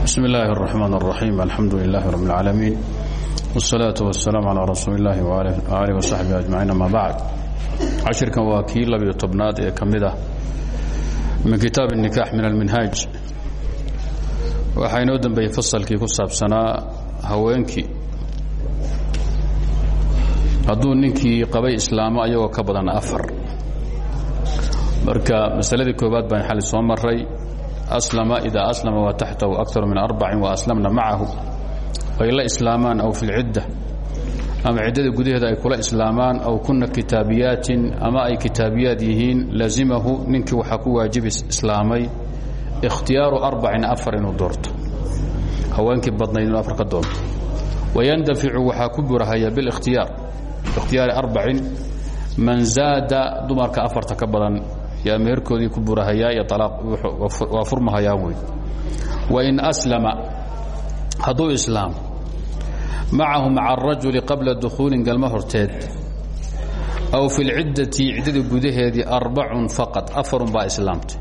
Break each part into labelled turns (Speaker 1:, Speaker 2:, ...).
Speaker 1: bsm اllahi الرحman الرaحيم alxamdu لlah رb العaalamiin والsalaaة والsalaam عalى rasuuli اllahi وalih وصaxbihi aجmaciin ama bacd cashirkan waa kii labiyo tobnaad ee ka mid ah min kitaab النikax min alminhaaj waxaa inoo dembeeyey fasalkii ku saabsanaa haweenkii hadduu ninkii qabay islaamo ayagoo ka badan afar marka masaladii koobaad baan xali soo maray aslama idaa aslama wa taxtahu akar min arbacin waaslamna macahu ay la islaamaan aw fi lcidda ama ciddada gudaheeda ay kula islaamaan aw kuna kitaabiyaatin ama ay kitaabiyaad yihiin lazimahu ninkii waxaa ku waajibi islaamay ikhtiyaaru arbacin afar inuu doorto haweenkii badnayd inuu afar ka doonto ku burahaya bilikhtiyaar ikhtiyaari arbacin man zaada dumarka afarta ka badan yaa meherkoodii ku burahayaa iyo waa furmahayaa wey wain aslama hadduu islaamo macahu maca arajuli qabla dukhuulin galmo horteed aw fi lciddati ciddada gudaheedii arbacun faqad afarun baa islaamtay.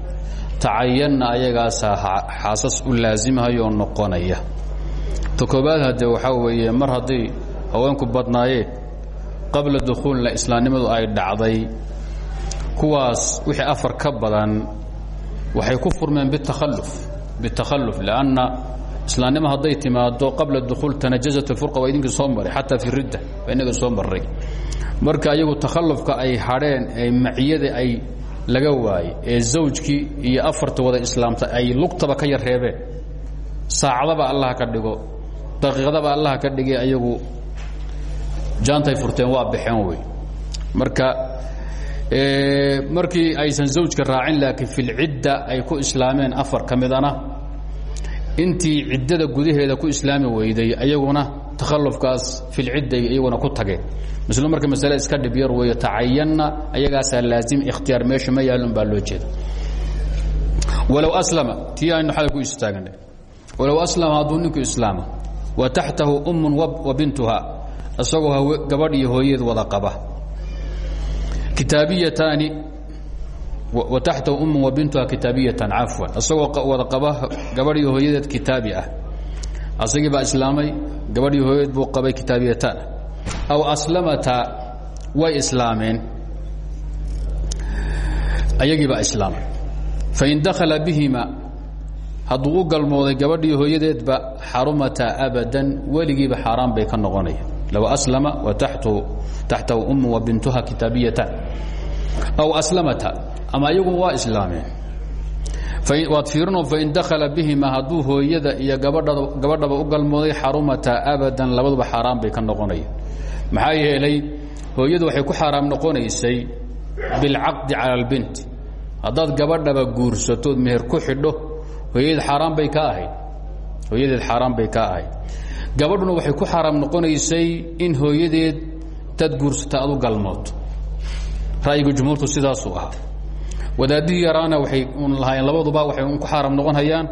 Speaker 1: Tacayanna ayagaasaa xaasas u laasimhayoo noqonaya. Ta koobaad haddee weeye mar hadday haweenku badnaayeen qabla dukhuulina islaamnimadu ay dhacday kuwaas wixii afar ka badan waxay ku furmeen bitakhaluf bitakhalluf lanna islaamnimo hadday timaado qabla dukhuul tanajazat alfurqa waa idinkii soo maray xataa fi ridda waa inaga soo marray marka ayagu takhallufka ay hadheen ee maciyada ay laga waayey ee zawjkii iyo afarta wada islaamta ay lugtaba ka yar reebeen. Saacadaba allah ka dhigo daqiiqadaba allah ka dhigay ayagu jaantay furteen waa baxeen wey marka markii aysan zawjka raacin laakiin filcidda ay ku islaameen afar ka midana intii ciddada gudaheeda ku islaami weyday ayaguna takhallufkaas filcidday iyaguna ku tageen. Mislo marka masale iska dhib yar weeyo tacayanna ayagaasaa laazim ikhtiyaar meesha ma yaalun baa loo jeeda walow aslama tii aynu xalay ku istaagnay walow aslama hadduu ninku islaamo wa taxtahu ummun wa bintuha isagoo gabadh iyo hooyeed wada qaba kitaabiyataani wa taxtahu ummu wa bintuha kitaabiyatan cafwan. Isagoo wada qaba gabadh iyo hooyadeed kitaabi ah. Asagii baa islaamay gabadh iyo hooyadeed buu qabay kitaabiyataan aw aslamata way islaameen. Ayagii baa islaamay. Fain dakhala bihima hadduu u galmooday gabadhiiyo hooyadeedba xarumata abadan weligiiba xaaraan bay ka noqonaya low aslama wa taxtahu ummu wa bintuha kitaabiyatan aw aslamata ama ayagu waa islaameen waad fiirino fain dakhala bihima hadduu hooyada iyo gabadhaba u galmooday xarumata abadan labaduba xaaraan bay ka noqonaya maxaa yeelay hooyadu waxay ku xaaraam noqonaysay bilcaqdi cala albint haddaad gabadhaba guursatood meher ku xidho hooyadeed xaaraan bay ka ahayd hooyadeed xaaraan bay ka ahayd gabadhuna waxay ku xaaraam noqonaysay in hooyadeed dad guursata aad u galmooto ra'yiga jumhuurtu sidaasuu ahaa. Wadaadihii yaraana waxay un lahaayeen labaduba waxay ku xaaraam noqon hayaan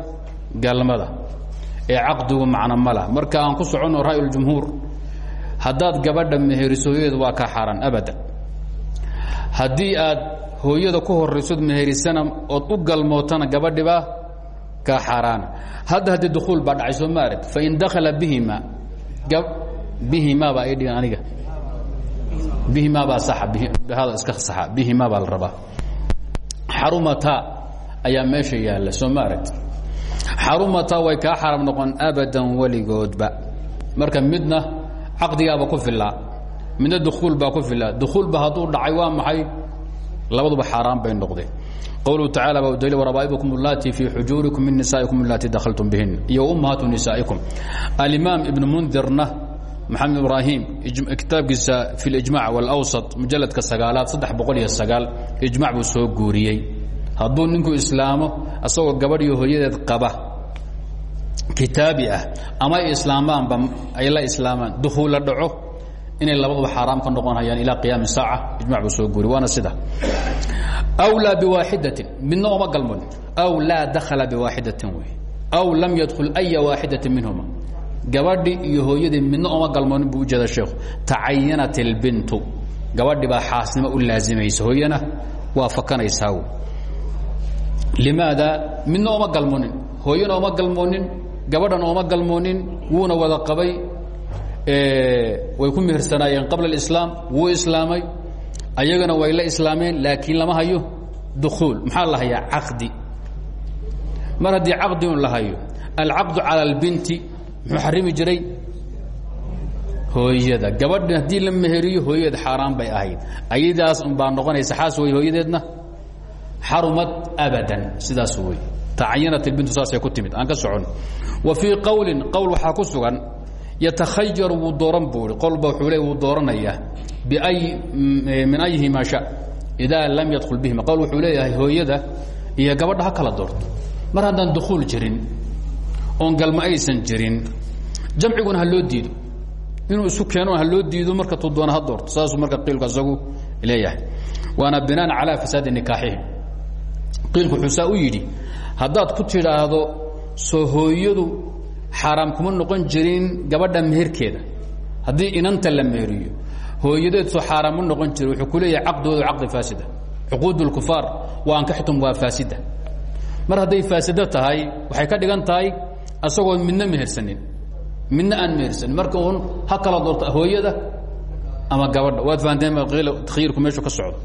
Speaker 1: galmada. Ee caqdigu macno ma lah marka aan ku soconno ra'yuljumhuur haddaad gabadha meheriso hooyadeed waa kaa xaaraan abadan haddii aad hooyada ku horaysood meherisana ood u galmootana gabadhibaa kaa xaaraana hadda haddii dukuul baa dhacay soo ma arag fain dakhala bihima bihimaa baa dhigan aniga bihimaa baa la rabaa xarumata ayaa meesha yaalla soo ma aragti xarumata way kaa xaram noqon abadan weligoodba marka midna caqdigaaba ku filaa midna dukuul baa ku filaa dukuulba hadduu dhacay waa maxay labaduba xaaraan bay noqdeen qwluhu tacala baa udaliil warabaa'ibukum allatii fii xujuurikum min nisaa'ikum allatii dakhaltum bihin iyo ummahaatu nisaa'ikum alimaam ibnu mundirna maxamed ibraahim kitaabkiisa fi lijmac wاlawsat mujaladka sagaalaad saddex boqol iyo sagaal ijmac buu soo guuriyey. Hadduu ninku islaamo asagoo gabadhiyo hooyadeed qaba kitaabi ah ama ay islaamaanba ay la islaamaan dukuul la dhaco inay labaduba xaaraam ka noqon hayaan ilaa qiyaami saaca ijmac buu soo guuriy waana sida. Aw laa biwaaxidatin midna oma galmon. Aw laa dakhala biwaaxidatin wey. Aw lam yadkhul aya waaxidatin minhuma gabadhi iyo hooyadii midna oma galmoonin buu ujeeda sheekhu tacayanat اlbintu gabadhi baa xaasnimo u laazimaysa hooyana waa fakanaysaa limaada midna oma galmoonin hooyana oma galmoonin gabadhan ooma galmoonin wuuna wada qabay way ku mehersanaayeen qabla اlislaam wuu islaamay ayagana way la islaameen laakiin lama hayo dukuul maxaa la hayaa caqdi mar haddii caqdi un la hayo alcaqdu calى اlbinti muxuu xarimi jiray? Hooyada. Gabadha haddii la meheriyo hooyadeed xaaraan bay ahayd. Ayadaas un baa noqonaysa xaas wey hooyadeedna? Xarumad abadan. Sidaas wey tacayanat ilbintu saasay ku timid. Aan ka socon. Wa fii qowlin qowl waxaa ku sugan yatakhayaru wuu dooran buu i qolba wuxuu le wuu dooranayaa biay min ayihi maa sha idaa lam yadkhul bihima. Qowl wuxuu leeyahay hooyada iyo gabadha ha kala doorto. Mar haddaan dukuul jirin oon galma aysan jirin jamciguna ha loo diido. Inuu isu keeno ha loo diido marka tuu doona ha doorto saasuu marka qiilku asagu leeyahay. Waana binaan calaa fasaadi nikaaxihim. Qiilku xusaa u yidhi haddaad ku tidhaahdo soo hooyadu xaaraam kuma noqon jirin gabadha meherkeeda. Haddii inanta la meheriyo hooyadeed soo xaaraam ma noqon jirin. Wuxuu ku leeyahay caqdoodu caqdi faasida. Cuquud اlkufaar wa ankaxtum waa faasida. Mar hadday faasido tahay waxay ka dhigan tahay asagoo midna mehersanin midna aan mehersanin. Marka uun ha kala doorto hooyada ama gabadha. Waad fahanteen takhyiirku meeshu ka socdo.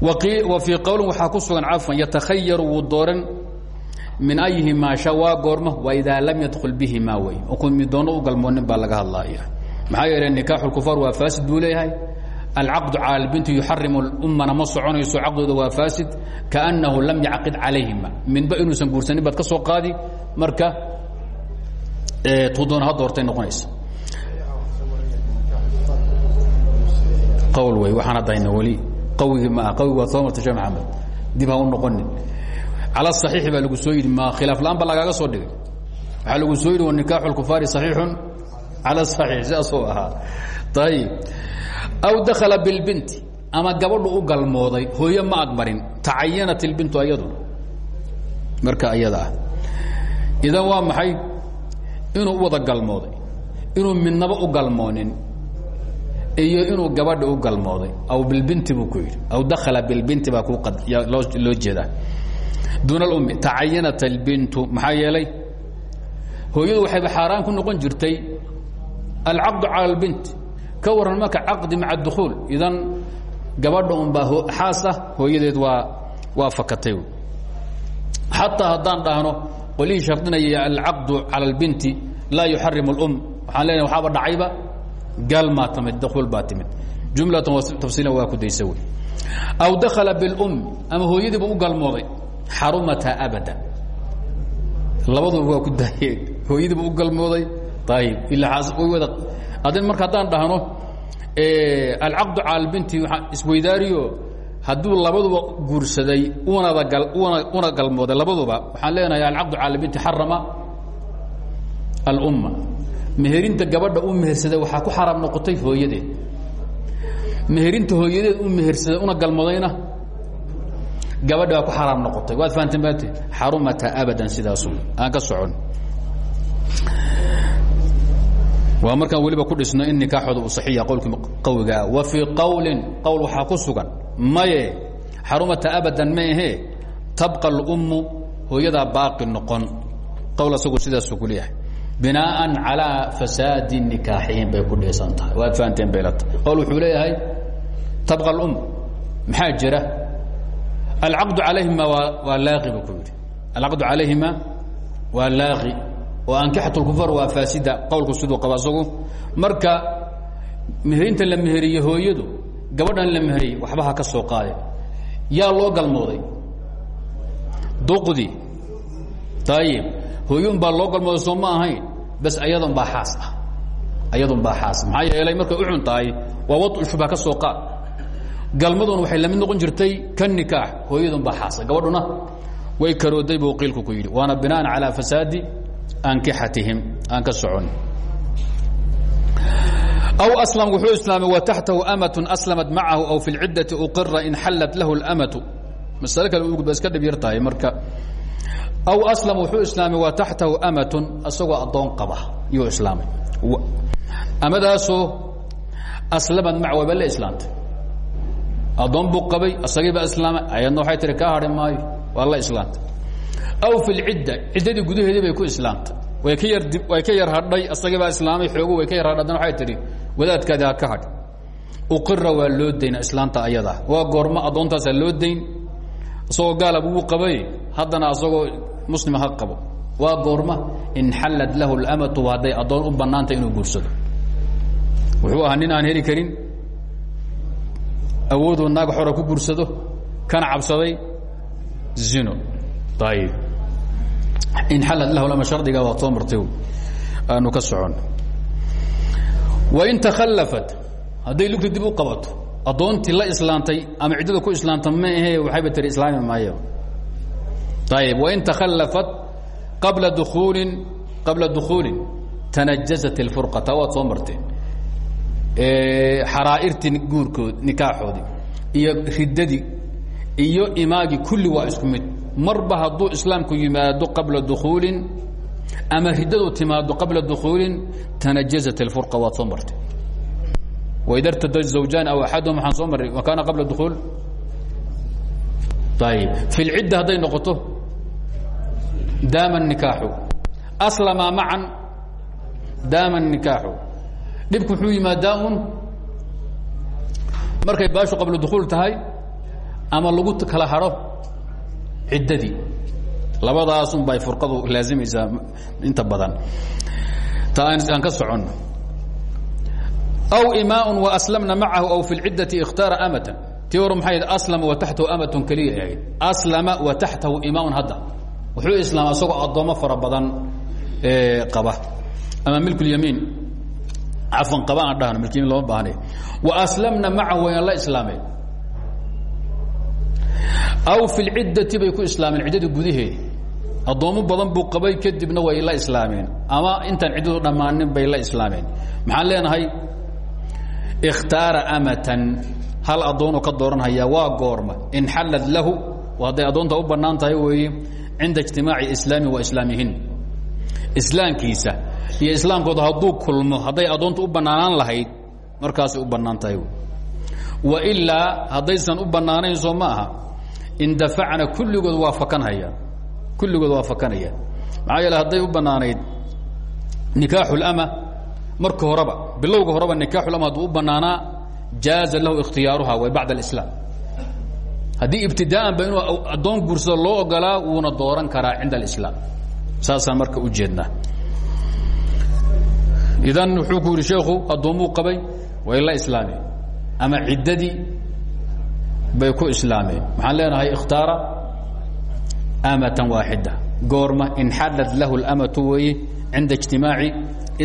Speaker 1: Wa fii qowlin waxaa ku sugan cafan yatakhayaru wuu dooran min ayihi maa sha waa goorma waa idaa lam yadkul bihi maa wey ku midoono u galmoonin baa laga hadlaaya maxaa yeele nikaaxu lkufaar waa faasid buu leeyahay alcaqdu cala albinti yuxarimu lummana ma soconayso caqdooda waa faasid kaannahu lam yacqid calayhima midba inuusan guursanin baad ka soo qaadi marka tudoona ha doortay noqonaysa qawl wey waxaan haddayna weli qawigii ma ah qawigi waa soo marta sheekh maxamed dib ha u noqonin cala saxiixi baa lagu soo yidhi ma khilaaf la'aan ba lagaaga soo dhigay waxaa lagu soo yidhi wanikaaxu lkufaari saxiixun cala saxiix sidaasuu ahaa ayib aw dakhala bilbinti ama gabadhu u galmooday. Hooye ma agmarin tacayanat ilbintu ayaduna marka ayada ah. Idan waa maxay? Inuu u wada galmooday. Inuu midnaba u galmoonin. Iyo inuu gabadha u galmooday. Aw bilbinti buu ku yidhi. Aw dakhala bilbinti baa loo jeedaa duuna alummi tacayanat albintu maxaa yeelay? Hooyadu waxayba xaaraan ku noqon jirtay alcaqdu cala albint ka warran marka caqdi maca idan gabadha unbaa xaas ah hooyadeed waa waa fakatay. Xataa haddaan dhahno qolihii shardinaya alcaqdu cala albinti laa yuxarimu اlum waxaan leenahay waxaaba dhacayba galmaa timid dukuul baa timid. Jumlatan tafsiilan waa ku daysa wey. Aw dakhala biاlum ama hooyadiiba u galmooday xarumata abada. Labaduba ku daayeen hooyadiiba u galmooday ayib ilaa wada marka haddaan dhahno alcaqdu cala albinti waa isweydaariyo hadduu labaduba guursaday una galmooday labaduba waxaan leenahay alcaqdu cala albinti xarama alumma. Meherinta gabadha u mehersaday waxaa ku xaraam noqotay hooyadeed. Meherinta hooyadeed u mehersaday una galmoodayna gabadha waa ku xaraam noqotay. Waad fahanteen mat xarumata abadan sidaasu aan ka socon waa markaan weliba ku dhisno in nikaaxooda uu saxiya qowlkii qawigaa wa fii qowlin qowl waxaa ku sugan maye xarumata abadan ma ahee tabqa alummu hooyadaa baaqi noqon. Qowl asagu sidaasuu ku leeyahay binaaan calaa fasaadi nikaaxihim bay ku dhisan tahay. Waad fahanteen baylata wuxuu leeyahay tabqa alum maxaa jira? Alcaqdu calayhima waa waa laaqi buu ku yidhi. Alcaqdu calayhima oo ankixat lkufar waa faasida qowlku siduu qaba asagu marka meherinta la meheriye hooyadu gabadhan la meheriyey waxba ha ka soo qaade. Yaa loo galmooday? Duqdi. Ayib hooyun baa loo galmooday soo ma ahayn? Bas ayadun baa xaas ah. Ayadun baa xaas maxaa yeelay markay u xun tahay waa wadu shubha ka soo qaad. Galmaduna waxay la mid noqon jirtay ka nikaax hooyadun baa xaasa gabadhuna way karooday buu qiilku ku yidhi waana binaan calaa fasaadi ankixatihim aan ka aw aslam wuxuu islaamay wa taxtahu amatu aslamat macahu aw fi lciddati uqira in xallat lahu اlamatu masale kale ba iska dhib yar tahay marka. Aw aslam wuxuu islaamay wa taxtahu amatun asagoo addoon qaba yuu islaamay. Amadaasoo aslamad mac waba la islaamtay. Addoon buu qabay asagiiba islaamay ayadna waxay tihi kaa hadhi aw fi lcidda ciddadii gudaheedii bay ku islaamtay way ka yar way ka yar hadhay asagii baa islaamay xoogu way ka yar hadhay haddana waxay tidhi wadaadkaadi ha ka hadh uqira waa loo dayna islaanta ayadaa waa goormo addoontaasaa loo dayn isagoo gaalab wuu qabay haddana asagoo muslima ha qabo waa goorma inxallad lahu اlamatu hadday addoon u bannaantay inuu guursado wuxuu ahaa nin aan heli karin awooduu naag xora ku guursado kana cabsaday zino ayib inxallad lahu lama shardiga waa soo martay aanu ka socon. Wain takhallafat hadday lugta dib qabato addoontii la islaantay ama ciddada ku islaanta ma ahe waxayba tiri islaami maayo ayib wain takhallafat qabla dukuulin qabla dukhuulin tanajasat اlfurqa taa waad soo marteen xaraa'irtii guurkood iyo riddadii iyo imaagii kulli waa isku mid marba hadduu islaamku yimaado qabla dukuulin ama riddadu timaado qabla dukuulin tanajasat اlfurqa waad soo marteen waida rtada zawjaan aw axadum waxaan soo marray kaana qabla dukuul ayib fi lcidda hadday noqoto daama nikaaxu. Aslamaa macan daama nikaaxu. Dhibku wuxuu yimaadaa un markay baashu qabla dukuul tahay ama lagu kala hadho ciddadii. Labadaasunba ay furqadu laazimaysaa inta badan. Ta aan ka soconno aw imaaun waaslamna macahu aw fi lciddati ikhtaara amatan. Tii hore maxay ahayd aslama wa taxtahu amatun keliya ahayd aslama wa taxtahu imaaun hadda. Wuxuu islaama isagoo addoommo fara badan qaba. Ama milkulyamiin cafan qaba aan dhahno milkyamin loma baahne wa aslamna macahu wayna la islaameen aw fi lciddati bay ku islaameen ciddada gudaheedi addoommo badan buu qabay kadibna way la islaameen. Ama intaan ciddadu dhammaanin bay la islaameen. Maxaan leenahay? Ikhtaara amatan. Hal addoonuu ka dooranhayaa waa goorma. In xallad lahu hadday addoonta u bannaan tahay weeye cinda ijtimaaci islaami wa islaamihin islaamkiisa iyo islaamkooda hadduu kulmo hadday addoonta u bannaanaan lahayd markaasay u bannaan tahay. Wa ilaa haddaysan u bannaanayn soo ma indafacna kulligood waa fakanhayaan kulligood waa fakanayaan maxaa yeele hadday u bannaanayd nikaaxu اlama marka horeba bilowga horeba nikaaxulam hadduu u banaanaa jaaza lahu ikhtiyaaruha way bacd اlislaam haddii ibtidaa'an ba inuu addoon guursado loo ogolaa wuuna dooran karaa cinda alislaam. Saasaan marka u jeednaa. Idan wuxuu ku yidhi sheekhu addoommuu qabay way la islaameen. Ama ciddadii bay ku islaameen maxaan leenahay ikhtaara amatan waaxida goorma inxalad lahu اlamatu weeye cinda اجtimaaci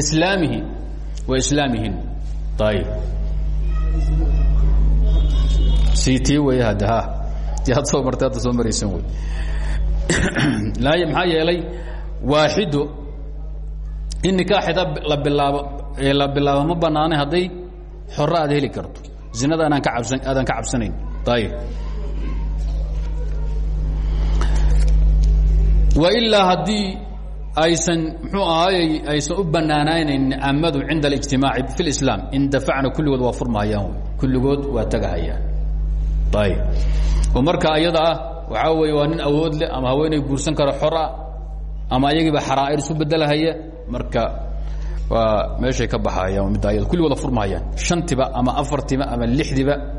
Speaker 1: islaamihi islaamihin ayb ct wey hadde ha ti had soo martay hadda soo maraysan wey laay maxaa yeelay waaxido in nikaaxida la bilaabo la bilaabo ma banaanay hadday xore aad heli karto zinada anaan ka absan aadaan ka cabsanayn ayb wailaa haddii aysan mxuu ahaay aysan u banaanaanayn amadu cinda اlijtimaaci fi اlislaam indafacna kulligood waa furmahayaan kulligood waa tegahayaan ayb oo marka ayada ah waxaa weeye waa nin awood leh ama haweenay guursan karo xor ah ama ayagiiba xaraa'ir isu bedelahaya marka waa meeshay ka baxayaan midda ayada kulligood waa furmahayaan shantiba ama afartiba ama lixdiba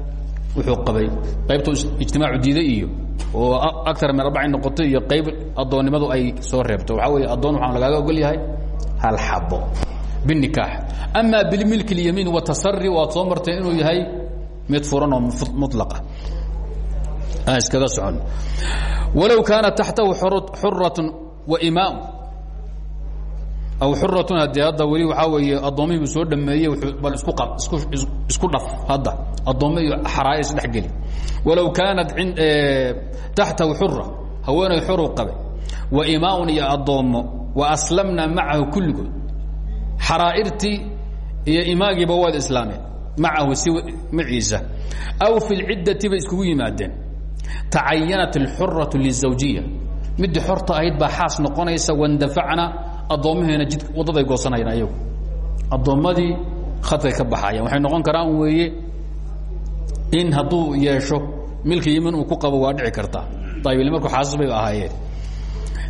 Speaker 1: wuxuu qabay qaybta ijtimaacu diiday iyo oo aar min arbaci noqotay iyo qayb addoonnimadu ay soo reebto. Waxaa wey addoon waxaan lagaaga ogol yahay hal xabo binikaax ama bilmilk اlyamiin watasari waad soo martay inuu yahay mid furan oo mulaqa aan iskaga socon. Walow kaana taxtahu xuratun waimaam aw xuratun haddee hadda weli waxaa weeye addoommihii buu soo dhameeyey bal isku isku dhaf hadda. Addoommo iyo xaraaya isdhexgeli walow kaanat taxtahu xura haweenay xoruu qabe wa imaaun iyo addoommo wa aslamna macahu kulligood. Xaraa'irtii iyo imaagiiba waad islaameen macahu si maciisa aw fi lciddati bay iskugu yimaadeen. Tacayanat اlxuratu lizawjiya midii xorta ahayd baa xaas noqonaysa wandafacna addoomaheena jid waddaday goosanayaan ayagu. Addoommadii khadkay ka baxayaan. Waxay noqon karaan weeye in hadduu yeesho milki yeman uu ku qabo waa dhici karta. Daawil marku xaasas bay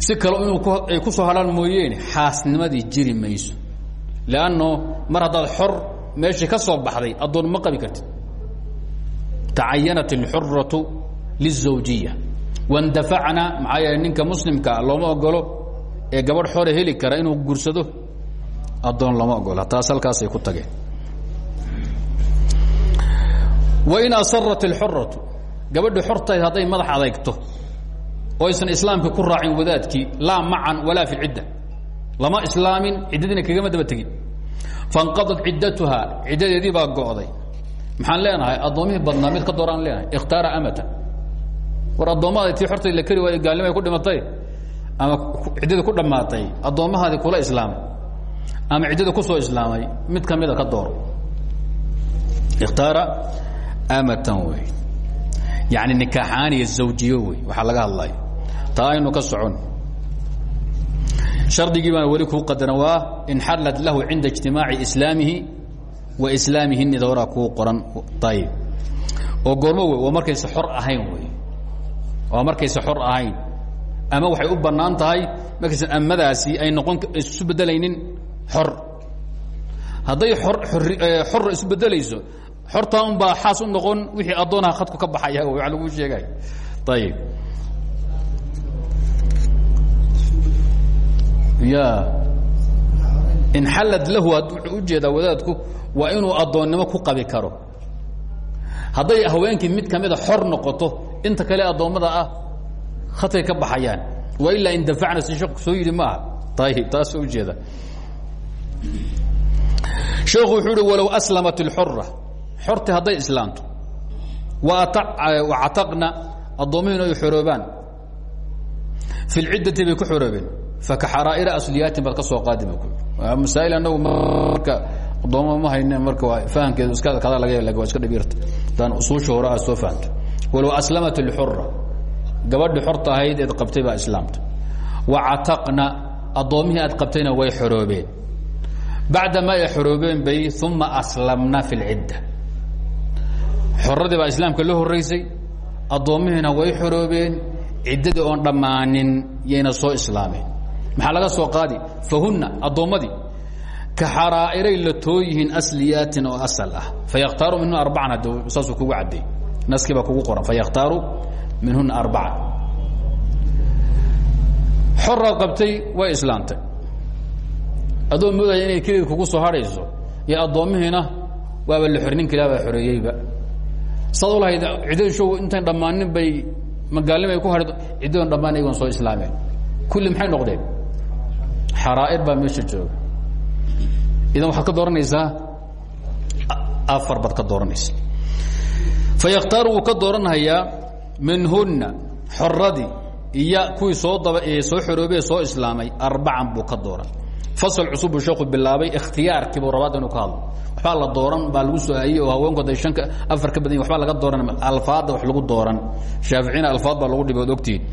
Speaker 1: si kale inay ku soo hadhaan mooyeene xaasnimadii jiri mayso. Leanno mar haddaad xor ka soo baxday addoon ma qabi kartid. Tacayanat alxuratu lizawjiya wandafacna maxaa yeele ninka muslimkaa ah, looma ogolo ee gabadh xore heli kara inuu gursado addoon lama ogola taas halkaasay ku tageen. Wain asarat اlxuratu gabadhi xortayd hadday madax adeegto oo aysan islaamka ku raacin wadaadkii laa macan walaa fi cidda. Lama islaamin ciddadiina kagama daba tegin. Fanqadat ciddatuhaa ciddadeedii baa go'day. Maxaan leenahay addoommihii badnaa ka dooraan leenahay ikhtaara amatan. War addoommahadi tii xortay la keri waayo gaalnimay ku dhimatay ama ciddadii ku dhammaatay addoommahaadii kula islaamay ama ciddadii ku soo islaamay mid ka mida ka dooro ikhtaara amatan wey yani nikaaxaaniya zawjiyo wey waxaa laga hadlaya taa aynu ka socon. Shardigii baan weli kuu qadaran waa in xallat lahu cinda ijtimaaci islaamihi wa islaamihinni dooraa kuu qoran. Ayib oo goormo wey waa markaysa xor ahayn wey waa markaysa xor ahayn ama waxay u bannaan tahay markaysa amadaasi ay noqon isu bedelaynin xor. Hadday or xor isu bedelayso xortaa un baa xaas u noqon wixii addoonaha khadku ka baxaya wa lagu sheegay. Ayib ya inxallad lahu wuxuu u jeedaa wadaadku waa inuu addoonnimo ku qabi karo. Hadday haweenkii mid kamida xor noqoto inta kale addoommada ah khadkay ka baxayaan. Wa ilaa indafacna si sheekhu soo yidhi maaha. Taas ujeeda sheekhu wuxuu uhi walow aslamat اlxura xorti hadday islaamto wacataqna addoomihiin ay xoroobaan. Fi lciddati bay ku xoroobeen. Fakaxaraa'ira asliyaatin baad ka soo qaadi bu masaail anagu ma hayne marka waa fahamkeedu iska kada laga waa iska dhibiirta. Hadaan usuusha hore aad soo fahamto. Walow aslamat اlxura gabadhi xorta ahayd eed qabtay baa islaamta. Wacataqna addoommihii aad qabtayna way xoroobeen. Bacdamaa ay xoroobeen bay uma aslamna fi اlcidda xoradii baa islaamka la horaysay addoommihiina way xoroobeen ciddadii oon dhammaanin yayna soo islaameen. Maxaa laga soo qaadi? Fahunna addoommadii ka xaraa'iray la too yihiin asliyaatin oo asal ah. Fayakhtaaru minhuna arbacan hadda saasuu kugu cadday naskii baa kugu qoran. Fayakhtaaru minhuna arbaca. Xoraad qabtay way islaamtay adoo moodaya inay keliga kugu soo hadhayso iyo addoommihiina waaba la xor ninka ilah baa xoreeyeyba. Saad u lahayd ciddadu show intayn dhammaanin bay magaalnima ay ku hadh ciddadoon dhammaan ayagoon soo islaameen. Kulli maxay noqdeen? Xaraa'ir baa meesha jooga. Idan waxaad ka dooranaysaa afar baad ka dooranaysa. Fayakhtaaru wuu ka dooranhayaa minhunna xoradii iyo kuwii soo daba soo xoroobee soo islaamay arbacan buu ka dooran fasal cusub buu sheeku bilaabay ikhtiyaarkii buu rabaad inuu ka hadlo waxbaa la dooran baa lagu soo aayey oo haweenku hadday shanka afar ka badan yahin waxbaa laga dooran alfaadda wax lagu dooran shaaficina alfaad baa lagu dhibay od ogtihiin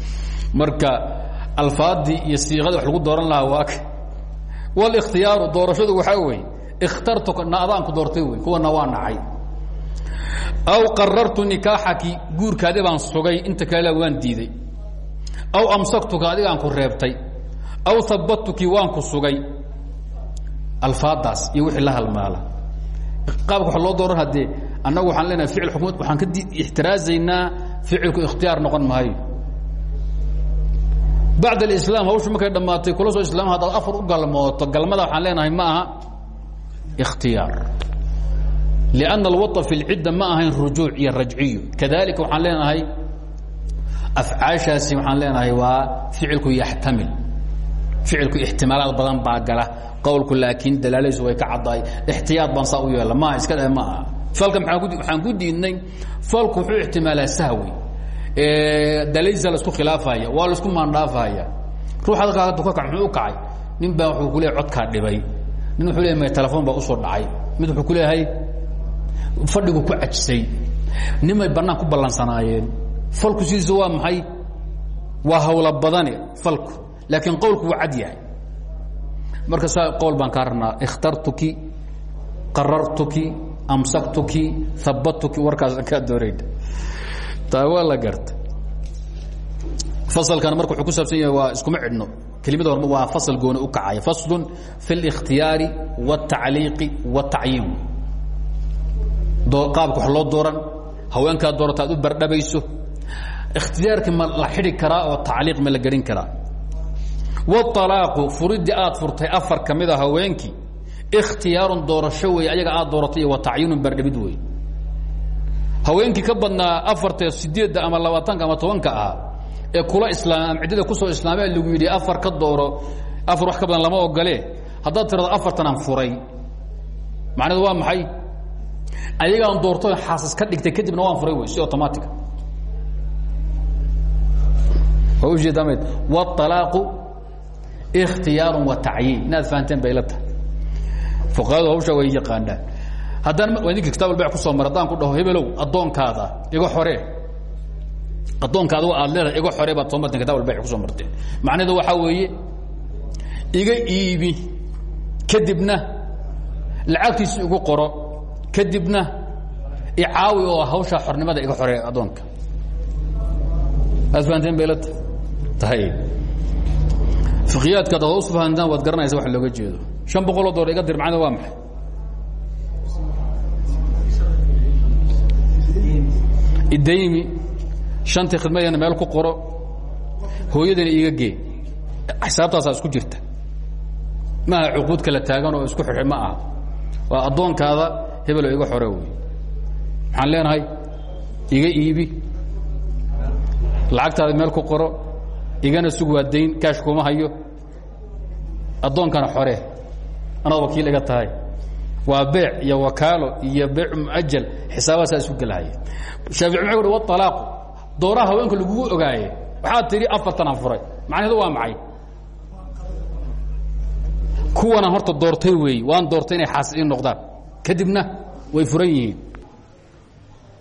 Speaker 1: marka alfaaddii iyo siiqadii wax lagu dooran lahaa waa wاlاkhtiyaaru doorashadu waxaa weeye اkhtartuka na adaanku doortay wey kuwana waa nacay aw qarartu nikaaxaki guurkaadi baan sugay inta kale waan diiday. Aw amsaktuka adigaan ku reebtay. Aw habatuki waan ku sugay. Alfaadaas iyo wixii la halmaala. Qaabka wa loo dooran haddee annagu waxaan leenahay ficil xukumad waxaan ka ixtiraazaynaa ficilku ikhtiyaar noqon maayo. Bacd اislaam hawshu markay dhammaatay kula soo islaam haddaad afar u galmooto galmada waxaan leenahay ma aha اkhtiyaar لأnna اlwaط fi اlcidda ma ahayn rujuuc iyo rajciyo kadalika waxaan leenahay afcaashaasi waxaan leenahay waa ficilku yaxtamil ficilku ixtimaalaad badan baa gala qowlku laakiin dalaaladiisu way ka caddahay اxtiyaad baan saa u yeela maaha iska dhe ma aha falka waxaan ku diidnay falku wuxuu ixtimaalaa sahwi daladiisa laisku khilaafaya waa laisku maandhaafaya ruux adalkaa du ka kac muxuu u kacay nin baa wuxuu ku leeyahy codkaa dhibay nin wuxuu leeyahy my telefoon baa usoo dhacay mid wuxuu ku leeyahay fadhigu ku cajisay nimay bannaan ku ballansanaayeen falku sidiisa waa maxay waa hawla badane falku laakiin qowlku waa cad yahay marka saa qowl baan kaa rabnaa ikhtartuki qarartuki amsaktuki habatuki warkaas kaa doorayna taa waa la garta fasalkana marka wuxuu ku saabsan yahay waa iskuma cidhno kelimada horma waa fasal gooni u kacaya faslun fi اlاkhtiyaari wالtacliiqi wالtacyiin qaabka wax loo dooran haweenkaa doorata ad u bardhabayso ikhtiyaarki ma la xidhi karaa oo tacliiq ma la gelin karaa. Wاطalaaqu furidii aad furtay afar ka mida haweenkii ikhtiyaarun doorasho wey ayaga aad dooratay iyo wa tacyiinun bardhabid wey haweenkii ka badnaa afarta sideedda ama labaatanka ama tobanka ah ee kula islaam ama ciddada ku soo islaamee lagu yidhi afar ka dooro afar wax ka badan lama ogole haddaad tirado afartan aan furay macneedu waa maxay ayagaan doorto xaasas ka dhigtay kadibna waan furay wey si automatica waa ujeedamd wاطalaaqu ikhtiyaaru wa tacyiin. Inaad fahanteen bay la tahay. Fuqahadu hawsha way yaqaanaan. Haddaan idinka kitab albayc ku soo mara haddaan ku dhaho hebelow addoonkaada iga xoree addoonkaada aad leedahay iga xoree baad soo marteen kitab albayc ku soo marteen. Macnaheedu waxaa weeye iga iibi kadibna lacagtiisi igu qoro kadibna icaawi oo hawshaa xornimada iga xoree addoonka. Aad fahanteen bay la tahay. Fikiyaadka ad hoos fahantaan waad garanaysa wax looga jeedo. شhan boqoloo dolar iga dir macnada waa maxay? Idaymi shantii khidmadana meel ku qoro. Hooyadana iiga gee. Xisaabtaasaa isku jirta. Maaha cuquud kala taagan oo isku xidhay ma aha. Waa addoonkaada hebelo iga xore wey maxaan leenahay? Iga iibi. Lacagtaada meel ku qoro. Igana sug waa dayn kaash kuma hayo. Addoonkana xore. Anaad wakiil iga tahay. Waa beec iyo wakaalo iyo beec muajal xisaabasaa isu gelahaya shaafici wuxuu uhi walaaqu dooraha haweenka lagugu ogaaye. Waxaad tidhi afartan aan furay. Macnaheedu waa maxay? Kuwanaan horta doortay weeye waan doortay inay xaas ii noqdaan kadibna way furan yihiin.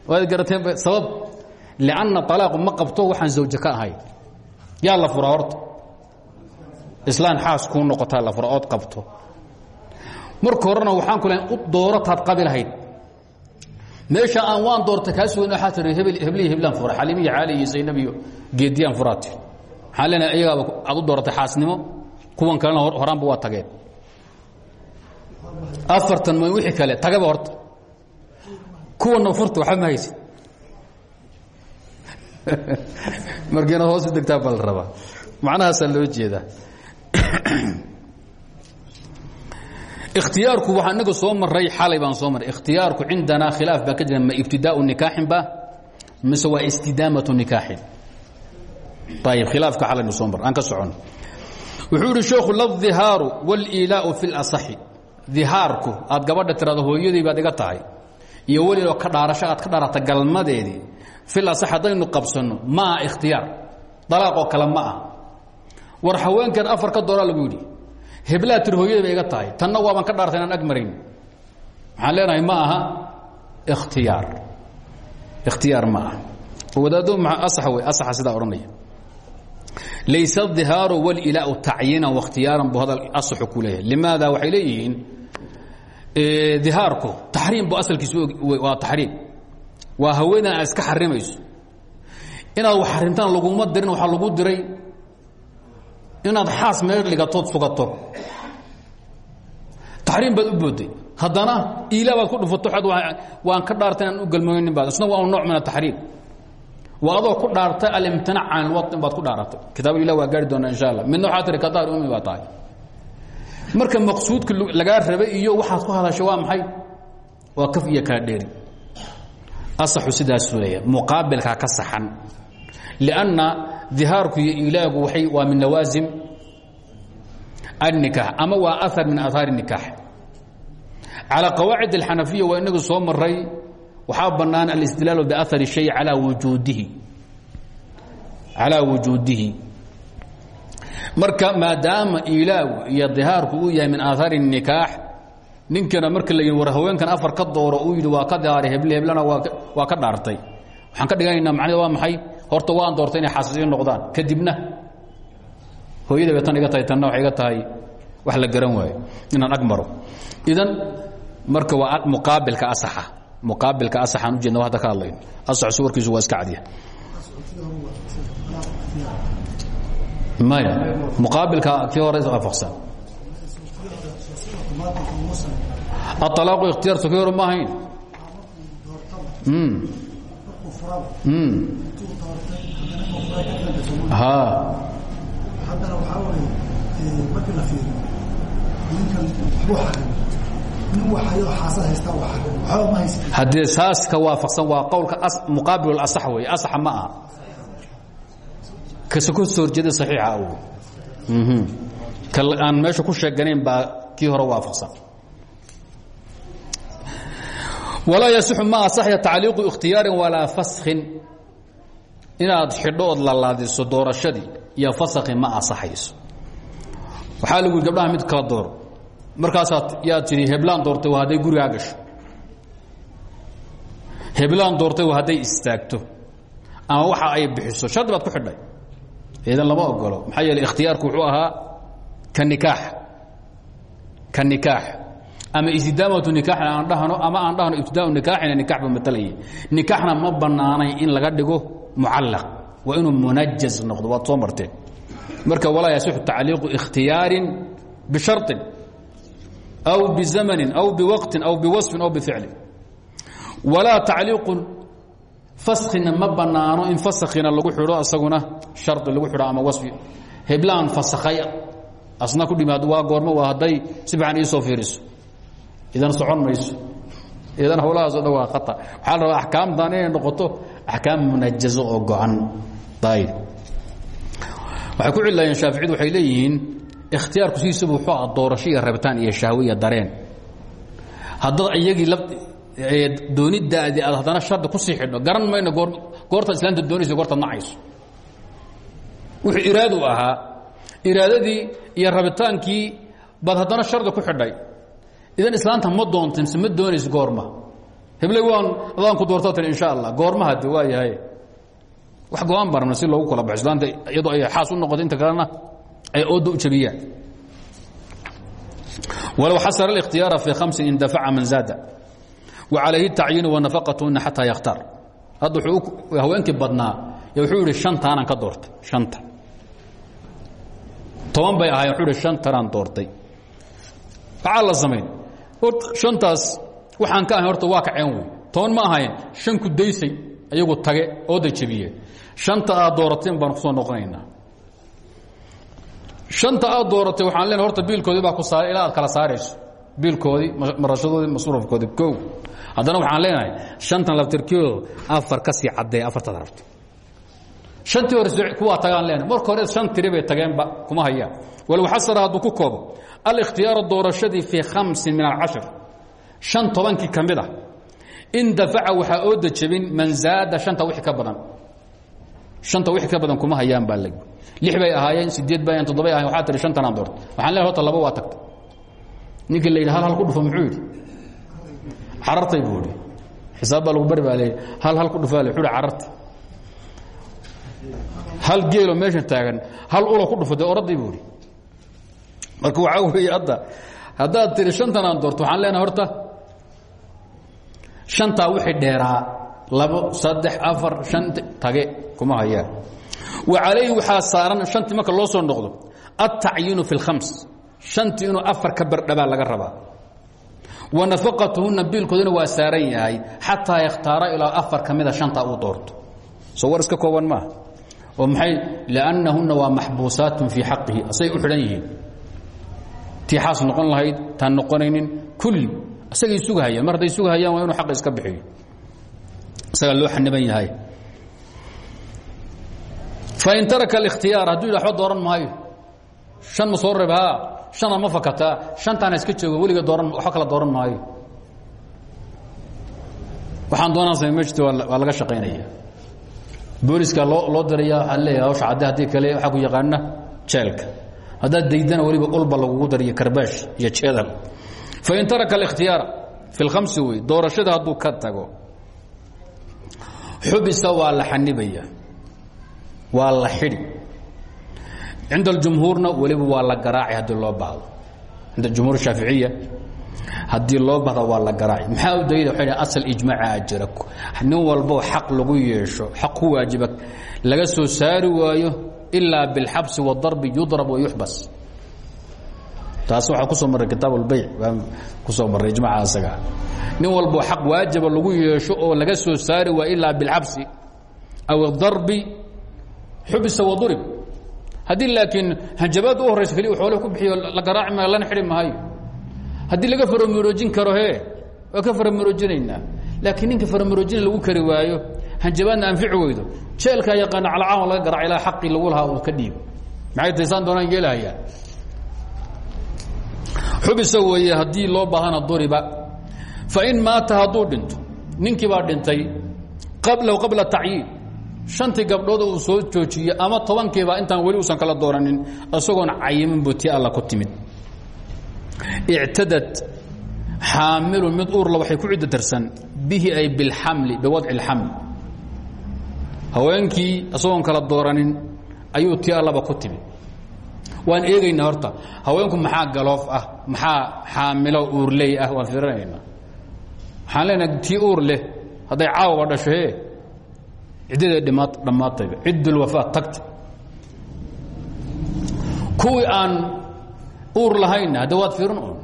Speaker 1: Waad garateen sabab lianna alaaqu ma qabto waxaan zawje ka ahay. Yaa la furaa horta. Islaan xaas kuu noqotaa la fura ood qabto. Marka horena waxaan ku lahayn u doorataad qabi lahayd. Meesha aan waan doortay kaa sugan waxaa tii hebel heblihi heblaan fura xaliim iyo caali iyo zaynab iyo geediyaan furaati waxaan leenahay iyagaaba aad u dooratay xaasnimo. Kuwan kalena horaanba waa tageen afartan ma wixii kale tagaba horta kuwanna furta waxba ma haysid markiina hoos u degtaa baa la rabaa macnahaasaa loo jeedaa ikhtiyaarku waxaa inaga soo maray xalay baan soo maray ikhtiyaarku cindanaa khilaaf baa ka jira ma ibtidaau nikaaxin ba mise waa istidaamatu nikaaxin ayib khilaafka xalaynu soo mar aan ka socono wuxuu idhi sheekhu ladihaaru wاliilaau fi اlaصaxi dihaarku aad gabadha tirado hooyadii baad iga tahay iyo welioo ka dhaarasho aad ka dhaarata galmadeedii fil asax haddaynu ma ikhtiyaar dalaaqoo kale ah war haweenkan afar ka dooraa lagu yidhi heblaa tir hooyadii bay iga tahay tanna waaban ka dhaartay inaan ag marayn. Waxaan leenahay ma aha ikhtiyaar ikhtiyaar ma aha. Wadaaddo ma asax wey asaxa sidaa odhanaya. Laysa adihaaru walilaau tacyiinan wakhtiyaaran buu hadal asaxu dihaarku taxriim bu asalkiisu waa taxriim. Waa haweenan aad iska xarimayso. Inaad wax xarimtaan laguma dirin waxaa lagu diray inaad xaas meel dhigatood sugato. Taxriim baad u booday haddana iilaa baad ku dhufato waan ka dhaartay inaan u galmooynin baad. Isna waa nooc min ataxriim waa adoo ku dhaartay alimtinaac can ilwaطin baad ku dhaaratay kitaab ilah waa gaari doonaa insha allah. Midna waxaa tiri kadaar umi baa tahay marka maqsuudka lagaa rabay iyo waxaad ku hadasha waa maxay? Waa kaf iyo kala dheeri. Asaxu sidaasuu leeya muqaabilkaa ka saxan. Lianna dihaarku iyo ilaagu waay waa min lawaasim annikaax ama waa aar min ahaari nikaax. Calaa qawaacid alxanafiya waa inagu soo maray waxaa bannaan alistidlaalu biaari shay calaa wujuudihi marka maadaama ilaagu iyo dihaarku uu yahay min aahaar الnikaax ninkana marka la war haweenkan afar ka dooro uu yidhi waa ka daaray heble heblana waa ka dhaartay. Waxaan ka dhiganaynaa macneda waa maxay? Horta waan doortay inay xaasisiin noqdaan. Kadibna hooyada bay tan iga tahay tanna waxay iga tahay wax la garan waayo inaan ag maro. Idan marka waa muqaabilka asaxa muqaabilka asaxaan ujeedna hadda ka hadlayno. Asaxu warkiisu waa iska cadiya maya muqaabilka kii hore waafaqsan aalaaqu ikhtiyaar so kii hore ma ahayn.
Speaker 2: Haddana waxaa weye markii la fiiriyo ninkan waxbuu xarimay nin waxayoo xaasad haystaa waa xarimay waxba ma haysta
Speaker 1: haddee saas ka waafaqsan waa qowlka muqaabil asax wey asaxa ma kase ku soo horjeeda saxiixa aw ka aan meesha ku sheeganayn baa kii hore waafaqsan. Walaa yasixu ma asaxya tacliiqu ikhtiyaarin walaa faskin inaad xidho ood lalaadiso doorashadii iyo fasakhi ma asaxayso waxaa lagu yidhi gabdhaha mid kala door. Markaasaad yaad tidhi heblaan doortay waa hadday gurigaa gasho. Heblaan doortay waa hadday istaagto. Ama waxa ay bixiso. Shardi baad ku xidhay idan lama ogolo maxaa yeele ikhtiyaarku wuxuu ahaa ka nikaax. Ka nikaax. Ama istidaamatu nikaaxna aan dhahno ama aan dhahno ibtidaau nikaaxina nikaax ba matalaya nikaaxna ma bannaanayn in laga dhigo mucallaq. Waa inuu munajaz noqdo waad soo marteen. Marka walaa yasixu tacliiqu ikhtiyaarin bisharin aw bizamanin aw biwaqtin aw biwasfin aw bificlin. Walaa tacliiqu faskina ma bannaano in faskina lagu xidho isaguna shari lagu xidho ama wasfi. Heblaan fasakhay asna ku dhimaado waa goormo waa hadday si fiican iisoo fiiriso. Idan socon mayso. Idan hawlahaasoo dhan waa khata. Waxaa la rabaa axkaamtan inay noqoto axkaam munajazo oo go-an. Ayb waxay ku cilayeen shaaficiydu waxay leeyihiin ikhtiyaarku sidiisaba wuxuu ah doorasho iyo rabitaan iyo shahwe iyo dareen. Haddaad iyagii doonidaadi aad haddana shardi ku sii xidho garan mayno goortaad islaamta doonayso goortaad nacayso wuxuu iraadu ahaa iraadadii iyo rabitaankii baad haddana shardi ku xidhay. Idan islaamta ma doonta mise ma doonayso goorma hebley waan adaan ku doortaa tiri insha allah. Goormaha de waa yahay. Wax go'aan barna si loogu kala baxo. Islaamta iyadoo ay xaas u noqoto inta kalena ay ooda u jabiyaan walow xasara اlikhtiyaara fii khamsin indafaca man zaada wa calayhi tacyiinu wanafaqatuhuna xataa yakhtaar hadda haweenkii badnaa wuxuu yihi shantaanan ka doortay shanta. Toban bay ahayen wuxuu ihi shantanaan doortay. Maxaa la samayn. Shantaas waxaan ka ahayn horta waa kaceen wey toban ma ahayn shan ku daysay ayagu tage ooda jebiyeen shanta aad doorateen baan ku soo noqonaynaa. Shanta aad dooratay waxaan leenahay horta biilkoodii baa ku saaray ilaa aad kala saarayso biilkoodii marashadoodii masruufkoodii kow haddana waxaan leenahay shantan laftirkiyooda afar ka sii caddee afartaad rabto shantii hore kuwaa tagaan leenahay. Marka hore shan tiri bay tageenba kuma hayaan. Walow xasara hadduu ku koobo. Alikhtiyaara doorashadii fii khamsin min alcashir shan tobankii ka mid ah. In dafaca waxaa oo dejabin man zaada shanta wixii ka badan. Shanta wixii ka badan kuma hayaan baa lag lix bay ahaayeen sideed bay ahayen toddobay ahayen waxaa tihi shantanaan doorta waxaan leehay horta laba waa tagtay ninkii la yidhi hal hal ku dhufo muxuu yidhi? Carartay buu xisaab lagu bari baa hal hal ku dhufaa le wuxuu ihi carartay hal geelo meeshan taagan. Hal ulo ku dhufo dee idhi marka waxaa weeye hadda haddaad tihi shantanaan doorto waxaan leenahay horta. Shantaa wixii dheeraa labo saddex afar shan tage kuma hayaan. Wa calayhi waxaa saaran shantii marka loo soo noqdo altacyiinu fi اlkhams antii inuu afar ka bardhabaa laga rabaa. Wa nafaqatuhunna biilkooduna waa saaran yahay xataa yakhtaara ilaa afar ka mida shantaa uu doorto. Soo war iska kooban maaha oo maay liannahunna waa maxbuusaatun fii xaqihi. Asay u xidhan yihiin. Tii xaas noqon lahayd taan noqonaynin kulli isagay sugahayaan. Mar hadday sugahayaan waa inuu xaqa iska bixiyo. Isagaa loo xaniban yahay. Fain taraka alikhtiyaar hadduu yidha waxba dooran maayo shan ma soo reb haa. شhana ma fakataa شhantaana iska joogo weliga dooran waxba kala dooran maayo waxaan doonaan samay ma jirto waa laga shaqaynaya booliska loo loo diraya waxaa leeyahay hawsha cadde haddii kale waxaa ku yaqaana jeelka haddaad daydana weliba ulba lagugu dariyo karbaash iyo jeedal fain taraka ااkhtiyaara fi اlkhamsi wey doorashada hadduu ka tago xubisa waa la xanibaya waa la xidhi cinda اjumhuurna weliba waa la garaaci haddii loo baahdo cinda jumhuur shaaficiya haddii loo bahda waa la garaaci maxaa u daliila waa asal ijmaaca jira nin walboo xaq lagu yeesho xaq ku waajiba laga soo saari waayo ilaa biاlxabsi wاdarbi yudrab wayuxbas taas waxaa kusoo marray kitaab اlbayc baan kusoo marray ijmaca asaga nin walbo xaq waajaba lagu yeesho oo laga soo saari waay ilaa biاlxabsi aw اdarbi xubisa wadurib haddii laakiin hanjabaad u horaysa keliya xoole ku bixiyo la garaaci maayo lana xidhi maayo. Haddii laga faramaroojin karo he waa ka faramaroojinaynaa laakiin ninka faramaroojina lagu kari waayo hanjabaadna anfici weydo. Jeelkaa yaqaana calacaawan laga garaac ilaa xaqii lagu lahaa uu ka dhiibo maxay taysaan doonaan yeelahayaa xubisa weeye haddii loo baahana duriba fain maata hadduu dhinto ninkii baa dhintay qablahu qabla tacyiin shantii gabdhood uu soo joojiye ama tobankiiba intaan weli uusan kala dooranin isagoon cayimin buu tii alla ku timid. Ictadad xaamilu mid uurla waxay ku ciddo tirsan bihi ay bilxamli biwadci اlxaml haweenkii isagoon kala dooranin ayuu tii allaba ku timid. Waan eegaynaa horta haweenku maxaa galoof ah maxaa xaamilo uurley ah waan firinaynaa waxaan leenahay tii uur leh hadday caawaba dhasho he ciddadee dhammaatayba ciddulwafaat tagta. Kuwii aan uur lahaynna hadda waad fiirin un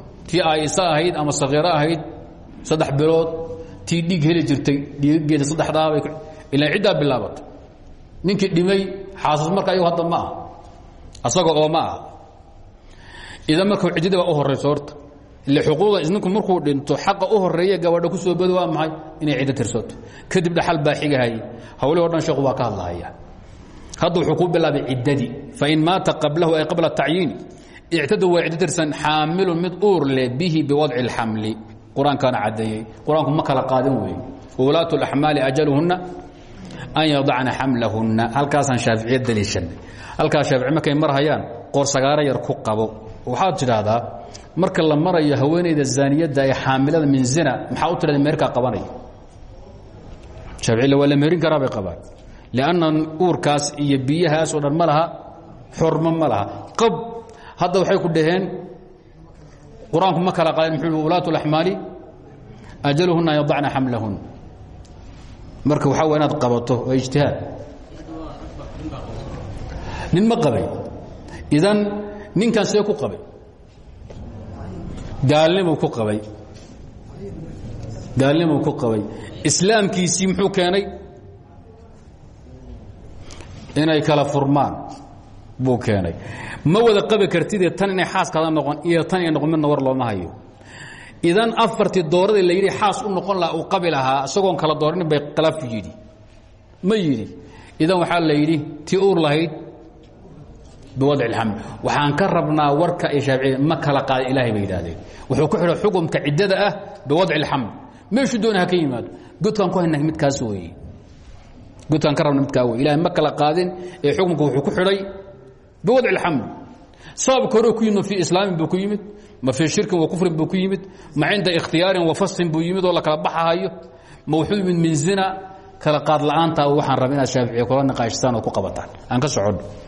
Speaker 1: ahayd ama sakiiro ahayd saddex bilood tii dhiig heli jirtay dhiiggeeda saddexdaabay ilaan ciddaa bilaabatay. Ninkii dhimay xaasas marka ayagu hadda ma asaga oo ma idan marka ciddada baa u horayso horta ile xuquuqda isninku markuu dhinto xaqa u horreeya gabadha ku soo bado waa maxay inay ciddo tirsato kadib dhaxal baa xigahay hawlihii o dhan sheekhu waa ka hadlahaya hadda wuxuu ku bilaabay ciddadii fain maata qablahu ay qabla tacyiini ictadu waa ciddo tirsan xaamilun mid uur leh bihi biwadci اlxamli qur'aankaana caddeeyey qur'aanku ma kala qaadin weeye wulaatu اlaxmaali ajaluhunna an yadacna xamlahunna halkaasaan shaaficiya daliishanay halkaas shaafici markay marhayaan qoorsagaaro yar ku qabo waxaad tidhaahdaa marka la marayo haweenayda zaaniyadda ee xaamilada min zina maxaa u tidhahda meherkaa qabanaya? Shaaficila waa la meherin karaa bay qabaan. Iyo biyahaas oo dhan ma laha xormo qab hadda waxay ku dhaheen qur'aanku ma kala qaadin muxuu ulaatu اlaxmaali ajaluhunna an yadacna marka waxaa inaad qabato waa ijtihaad. Nin ma qabay. Idan ninkan see ku qabay. Gaalnimuu ku qabay. Gaalnimuu ku qabay. Islaamkiisii muxuu keenay? Inay kala furmaan buu keenay. Ma wada qabi kartidee tan inay xaaskaada noqon iyo tan inay noqon midna war looma hayo. Idan afartii dooradii la yidhi xaas u noqon lahaa uu qabi lahaa isagoon kala dooranin bay qalaf yidhi. Ma yidhi. Idan waxaa la yidhi tii uur lahayd biwadci اlxaml waxaan ka rabnaa warka ay shaaficiya ma kala qaada ilahay bay yidhahdeen wuxuu ku xidhay xukumka ciddada ah biwadci اlxaml meeshuu doona ha ka yimaado godkaan ku hayna midkaas weeye godkaan ka rabna midkaa wey ilahay ma kala qaadin ee xukumka wuxuu ku xidhay biwadci اlxaml sababka hore ku yimid ma fii islaamin buu ku yimid ma fii shirkin wa kufrin buu ku yimid ma cinda ikhtiyaarin wa fasin buu yimid oo la kala baxahayo ma wuxuu yimid min zina kala qaad la'aanta waxaan raba inaad shaaficiya kula niqaashtaan oo ku qabataan aan ka soconno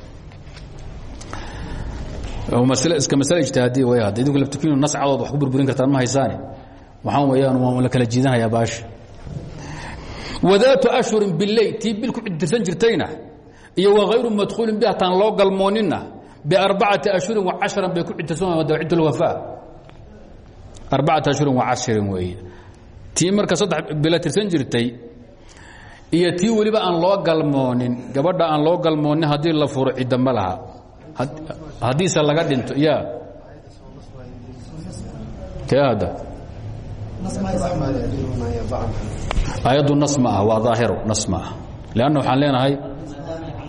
Speaker 1: iska masale ijtihaadiya way hadda idinku laftikiinu nas cadood wax ku burburin kartaan ma haysaane waxaan weeyaan waan la kala jiidanayaa baasha wadaatu ashhurin biley tii bil ku cidtirsan jirtayna iyo wakayru madkhuulin bi hataan loo galmoonina biarbacati ashhurin wa casharan bay ku cidtirsan ciddat lwafaa arbacati ashhurin wa cashirin weeye. Tii marka saddex bila tirsan jirtay iyo tii weliba aan loo galmoonin gabadha aan loo galmoonin haddii la furo cidda ma laha haddiise laga dhinto ya kee hadda ayaddu nas ma ah waa daahiro nas ma ah leanna waxaan leenahay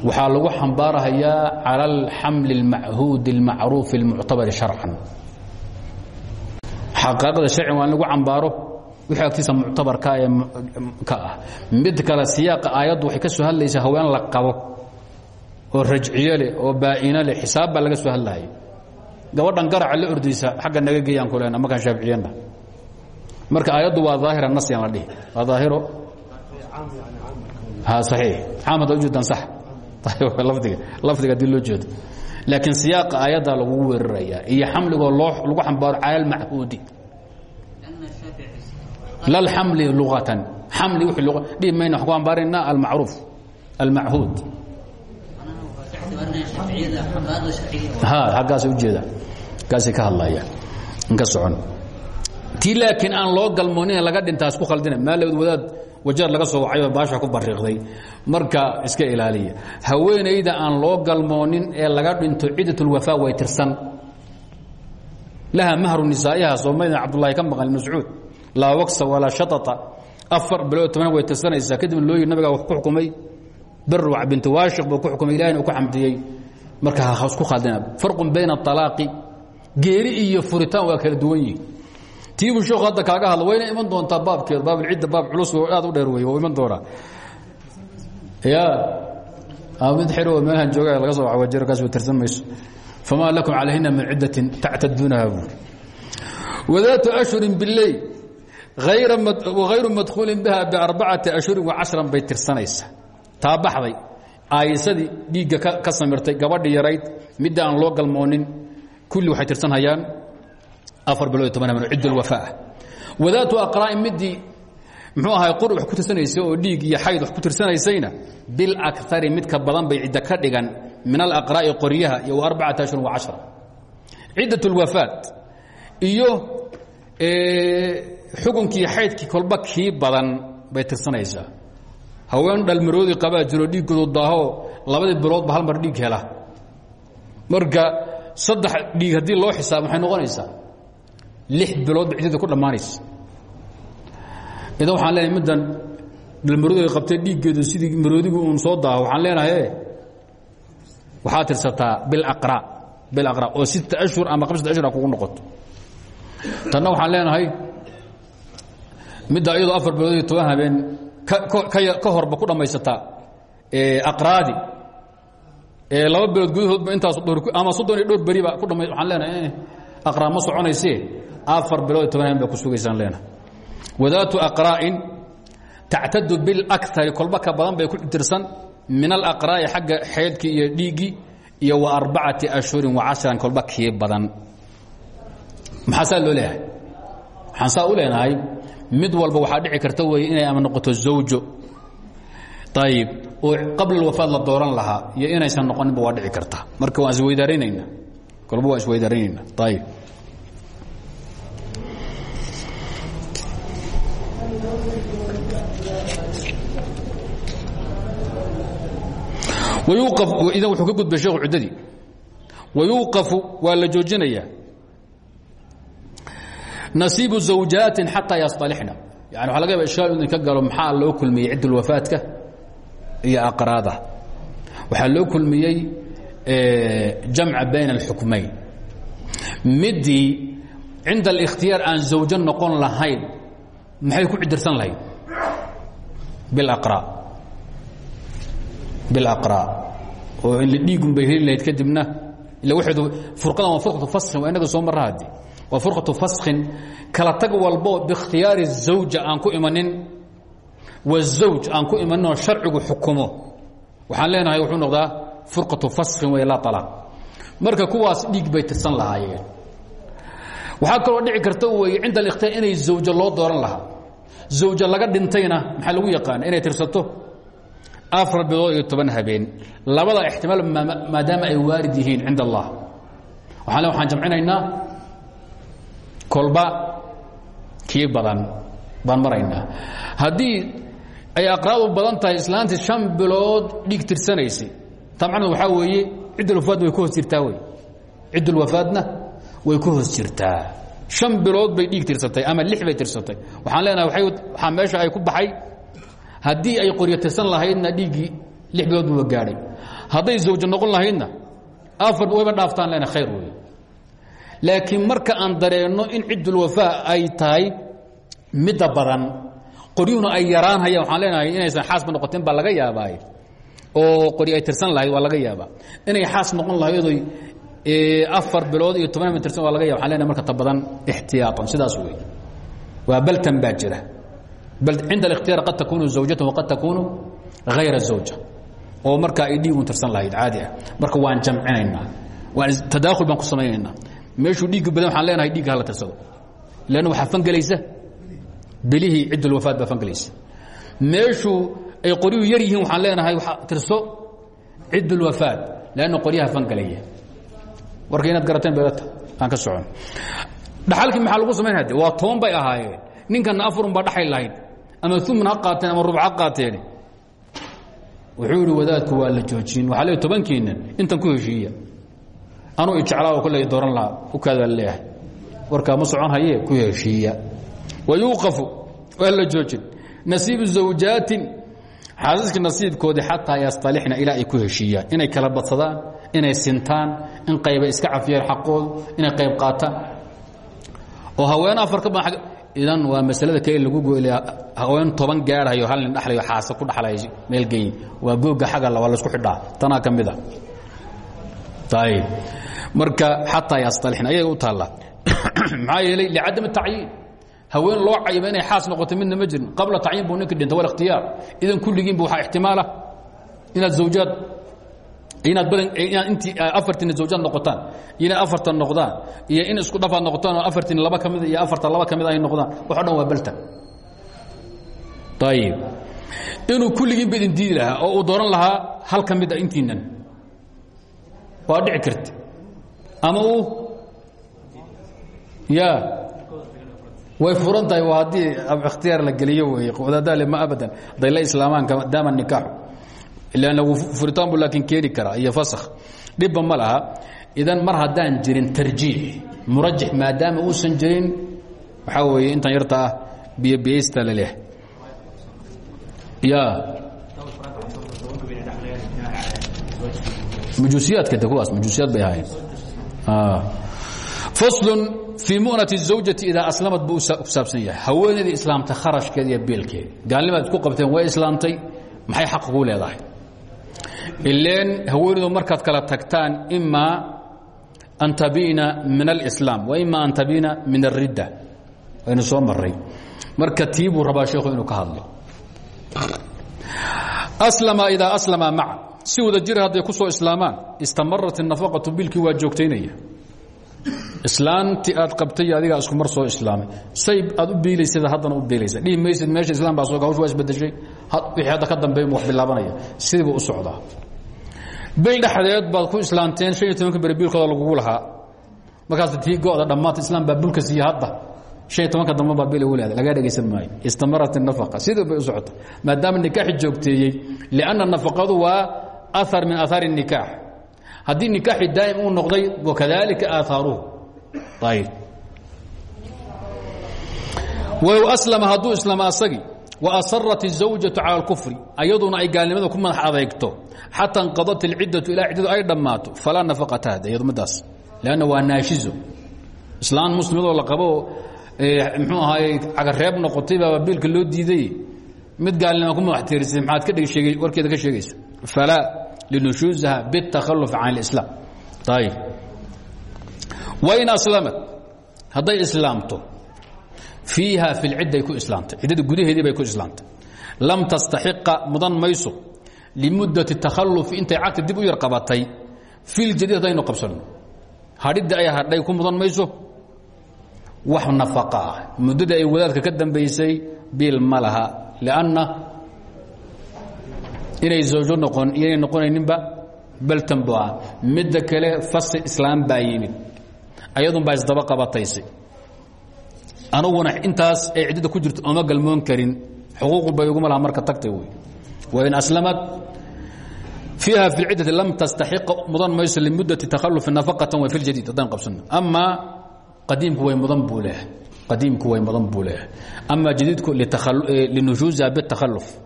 Speaker 1: waxaa lagu xambaarahayaa cala alxamli اlmachuudi اlmacruufi اlmuctabari sharcan xaqaaqada sharci waa in lagu cambaaro wixii agtiisa muctabarka ee ka ah mid kale siyaaqa aayaddu waxay ka soo hadlaysaa haween la qabo oo rajciyo leh oo baa'ino leh xisaab baa laga soo hadlaaya gabadhan garaca la ordaysa xagga naga geeyaan ku lena markaan shaaficiyana marka aayaddu waa daahira nas yaan la dhihi. Waa daahiro ha saxiix. Caam hadda ujeedaan sax. Lafdiga lafdiga haddii loo jeedo. Laakiin siyaaqa aayaddaa lagugu weerarayaa iyo xamligoo loo lagu xambaaro cala almachuudi la alxamli luqatan xamli luqa dhihi mayna wax ku xambaaraynaa almacruuf almachuud aggaasa ujeeda aggaasay ka hadlayaan inka socon. Tii laakiin aan loo galmoonin laga dhintaa isku khaldina maalowd wadaad wajaar laga soo wacayoo baasha ku bariiqday marka iska ilaaliya. Haweenayda aan loo galmoonin ee laga dhinto cidatulwafaa way tirsan. Laha mahru nisaa'iha soomaydan cabdullaahi ka maqan mascuud. Laa waksa walaa shataa afar bilood toban way tirsanaysaa. Kadib looyi nabiga wax ku xukumay barwac bintu waashiq buu ku xukumay ilahina uu ku xamdiyey. Marka ha isku khaldina farqun bayna alaaqi geeri iyo furitaan waa kala duwan yihiin tiibuu sheekhu hadda kaaga hadla wayna iman doontaa baabkeed baabilcidda baab culus oo aad u dheer wey waa iman doonaa. Ya mid xiro meelhan jooga laga soo wajiro kaas tirsan mayso. Famaa lakum calayhina min ciddatin tactaduunaha buuri wadaatu ashhurin bileyl hayru madkhuulin biha biarbacati ashhurin wacashran bay tirsanaysaa taa baxday aayisadii dhiigga ka samirtay gabadhi yarayd midda aan loo galmoonin kulli waxay tirsanhayaan afar bilood iyo toban habeen wadaatu aqraa'in midii muxuu ahay qur ku tirsanaysay oo dhiig iyo xayd ku tirsanaysayna bilakari midka badan bay cidda ka dhigan min alaqraa'i qoryaha iyo arbacata ashhur wacashra ciddat اlwafaat iyo xukunkii xaydkii kolba kii badan bay tirsanaysaa haween dhalmaroodi qabaa jiro dhiiggoodu daaho labadii biloodba hal mar dhiig hela. Marka saddex dhiig haddii loo xisaabo maxay noqonaysaa? Lix bilood ba ciddada ku dhammaanaysa. Idan waxaan leenahay middan dhalmaroodiga qabtay dhiiggeedu sidii maroodigu uun soo daaho waxaan leenahay waxaa tirsataa bilaqra bilaqra oo sita ashhur ama hamsata ashhur a kugu noqoto. Tanna waxaan leenahay midda iyadoo afar bilood iyo toban habeen ka horba ku dhammaysataa aqraadi. Laba bilood gudahoodba intaas ama soddon iyo dhowr beriba ku dhama waxaan leenahay aqraa ma soconayse. Afar bilood iyo toban habeen baa ku sugaysaan leenahay. Wadaatu aqraa'in tactadu bilakari kolba ka badan bay ku tirsan min alaqraa'i xagga xeedkii iyo dhiiggii iyo wa arbacati ashhurin wacashran kolba kii badan. Maxaa loo leeyahay? Waxaan saa leenahay mid walba waxaa dhici karta weeye inay ama noqoto zawjo. Ayib oo qabla alwafaad la dooran lahaa iyo inaysan noqoninba waa dhici karta. Marka waan isweydaarinaynaa kolba waan isweydaarinaynaa ayib idan wuxuu ka gudbay sheekhu cuddadii wayuuqafu waa nasiibu zawjaatin xataa yastalixna. Yani waa lagayaba ishkaal in ka galo maxaa loo kulmiyey cidd ulwafaadka iyo aqraada. Waxaa loo kulmiyey jamca bayna alxukmayn midii cinda alikhtiyaar aan zawjo noqon lahayn maxay ku cidirsan lahayd? Biaqra bilaqra oo in la dhiigun bay heli lahayd kadibna ila waeedu furadan waa furqatu fasxin waa inaga soo marra haddi waa furqatu faskin kala tag walbo biikhtiyaari zawja aan ku imanin wazawj aan ku imanin oo sharcigu xukumo. Waxaan leenahay wuxuu noqdaa furqatu faskin wey laa alaaq marka kuwaas dhiig bay tirsan lahaayeen. Waxaa kaloo dhici karta weeye cinda alikhtiyaar inay zawjo loo dooran lahaa. Zawjo laga dhintayna maxaa lagu yaqaana inay tirsato afar bilood iyo toban habeen. Labada ixtimaal maadaama ay waarid yihiin cinda le waxaan jamcinaynaa kolba kii badan baan maraynaa. Haddii ay aqraadu badan tahay islaantii shan bilood dhiig tirsanaysay taa macnadu waxaa weeye ciddulwafaadna way ku hoos jirtaa wey. Ciddulwafaadna way ku hoos jirtaa. Shan bilood bay dhiig tirsatay ama lix bay tirsatay. Waxaan leenahay waxaa meesha ay ku baxay. Haddii ay qoryo tirsan lahaydna dhiiggii lix bilood buuba gaadhay. Hadday zawjo noqon lahaydna afar wayba dhaaftaan lena khayr wey laakiin marka aan dareenno in ciddulwafaa ay tahay midda badan qoryuhuna ay yaraanhayaan waxaan leenahay inaysan xaasba noqoteen baa laga yaabaa oo qoryo ay tirsan lahayd waa laga yaabaa. Inay xaas noqon lahaydoy afar bilood iyo toban tirsan waa laga yaba waxan lenahay marka ta badan ixtiyaatan sidaas wey waa baltan baa jira. Cinda ااkhtiyaar qad takunu zawjata waqad takunu hayra zawja. Oo markaa ay dhiigun tirsan lahayd caadi ah. Marka waan jamcinaynaa. Waan tadaakhul baan ku samaynaynaa meeshuu dhiigga badan waxaan leenahay dhiigga hala tirsado. Lanna waxaa fangelaysa? Belihii ciddulwafaad baa fangelaysa. Meeshuu ay qoryuhu yar yihiin waxaan leenahay tirso? Ciddulwafaad lanna qoryaha fangalaya. Warka inaad garateen beelata aan ka socon. Dhaxalkii maxaa lagu samayn hade waa toban bay ahaayeen. Ninkanna afarun baa dhaxay lahayd. Ama uman ha qaateen ama rubc ha qaateen. Wuxuu idhi wadaadku waa la joojin. Waxaa le tobankiina intan ku heshiiya anuu ijeclaa kolley dooran lahaa u kaada leeyahay. Warkaa ma socon haye ku heshiiya. Wayuuqafu waa la joojin. Nasiibu zawjaatin xaasaskii nasiibkoodii xataa yastalixna ilaa ay ku heshiiyaan inay kala badsadaan inay sintaan in qayba iska cafiyaan xaqoodu inay qayb qaataan. Oo haween afar ka badan idan waa masalada kale lagu goyle haween toban gaadhayo hal nin dhaxlayo xaasa ku dhaxlay meel geyin waa googa xagalla waa la isku xidhaa. Tanaa ka mid a ayib marka xataa yastalixna ayaga u taallaa maxaa yeelay licadam tacyiin. Haween loo cayima inay xaas noqoto midna ma jirin. Qabla tacyiin buu ninka dhinta wal ikhtiyaar. Idan kulligiinba waxaa ixtimaala. Inaad zawjaad inaad badan inaad intii afartina zawjaad noqotaan iyo inaad afartan noqdaan iyo in isku dhafaad noqotaan oo afartin laba ka mid iyo afartan laba ka mid ay noqdaan wax o dhan waa balta ayib inuu kulligiinba idin diidi lahaa oo uu dooran lahaa hal ka mid a intiinan. Waa dhici karta ama uu ya. Way furan tahay waa haddii ikhtiyaar la geliyo wey wadaadaale ma abadan. Haday la islaamaan daama nikaaxu ilan furitaan bu laakiin keeni karaa iyo fasakh. Dhibba ma laha. Idan mar haddaan jirin tarjiix murajix maadaama uusan jirin waxaa weeye intan yarta ah biyobiyaysta la leh. Ya. Majuusiyaadka de kuwaas majuusiyaad bay ahaayeen faslun fii mu'nati الزawjati idaa aslamad buu ku saabsan yahay haweeneydii islaamta kharashkeeda iyo beelkeeda gaalnimaad isku qabteen way islaamtay maxay xaq kuu leedahay ileen haweeneydu markaad kala tagtaan ima an tabiina min اlإslaam wa ima an tabiina min الridda waynu soo maray marka tii buu rabaa sheekhu inuu ka hadlo aslama idaa aslama maca si wada jira hadday ku soo islaamaan istamarat الnafaqaةu bilkii waa joogtaynaya islaanti aad qabtay adigaa isku mar soo islaamay say aad u biilaysada haddana u biilaysa dhihi maysid meesha islam baa soo hawsh waa isbedeshay wixii hadda ka dambeey wax bilaabanaya sidiibu u socdaa bil dhexdeed baad ku islaamteen shan iyo tobanka beri biilkooda lagugu lahaa markaas tii go'da dhammaanta islaam baa bulka siiya hadda shan iyo tobanka dambe baa bil ugu leeday lagaa dhegaysan maayo istamarat nafaqa sidii bay u socota maadaama nikaaxi joogteeyey lianna nafaqadu waa ahar min ahaari الnikaax haddii nikaaxi daa'im uu noqday wakadalika aahaaruhu ayb walow aslama hadduu islaama asagii wa asarat الزawjaةu calى اlkufri ayaduna ay gaalnimada ku madax adeegto xata inqadat اlciddatu ilaa ciddadu ay dhammaato falaa nafaqata hada iyadu midaas lanna waa naashizo islaan muslimadoo la qabo mxuu ahaay cagareeb noqotay baaba biilka loo diiday mid gaalnima ku madax tiirisay maxaad ka dheg warkeeda ka sheegaysa falaa linushuuزha bالتakhلف can اlإسlاam ayb wain aslamat hadday islaamto fiiha fi lcidday ku islaamtay ciddada gudaheedii bay ku islaamtay lam tastaxiqa mudan mayso limuddati takhalufi intay cagta dib u yar qabatay filjadiid haddaynu qabsanno hadhiddii ay hadhay ku mudan mayso wax nafaqa ah muddadii ay wadaadka ka dambaysay biil ma laha lianna inay zawjo noqon iyoynay noqonayninba baltan bu ah kale fasi islaam baa yimid. Ayadunbaa isdaba qabataysay. Anuguna intaas ay ciddada ku jirto ooma galmoon karin. Xuquuqba iguma laha marka tagtay wey. Wain aslamad fiiha fi lciddati lam tastaxiqa mudan mayso limuddati takhalufi nafaqatan wa fi ljadiid haddaan qabsano. Amaa qadiimku way mudan buu leehay qadiimku way mudan buu leeyahay. Amaa jadiidku linushuuziha bitakhaluf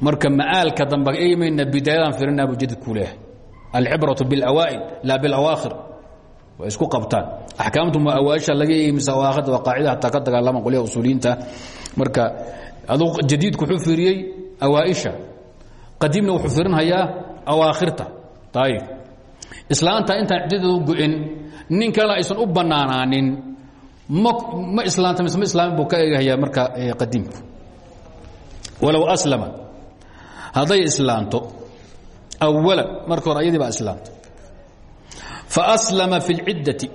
Speaker 1: marka ma'aalka dambe eemayna bidaayadaan firinaa buu jadiidku leeyahay alcibraةu biاlawaaئil laa biاlawaakhir way isku qabtaan axkaamtu ma awaaisha laga eegi mise awaakhirta waa qaacida hataa ka dagaalaman qolyaha usuuliyiinta marka aduu jadiidku wuxuu fiiriyey awaaisha qadiimna wuxuu fiirinhayaa awaakhirta ayib islaanta intaan ciddadeedu go-in nin kalena aysan u bannaanaanin ma ma islaanta mise ma islaamin buu ka eegahayaa marka qadiimku walow aslama hadday islaanto awalan marka hore ayadii baa islaamtay faaslama fi اlciddati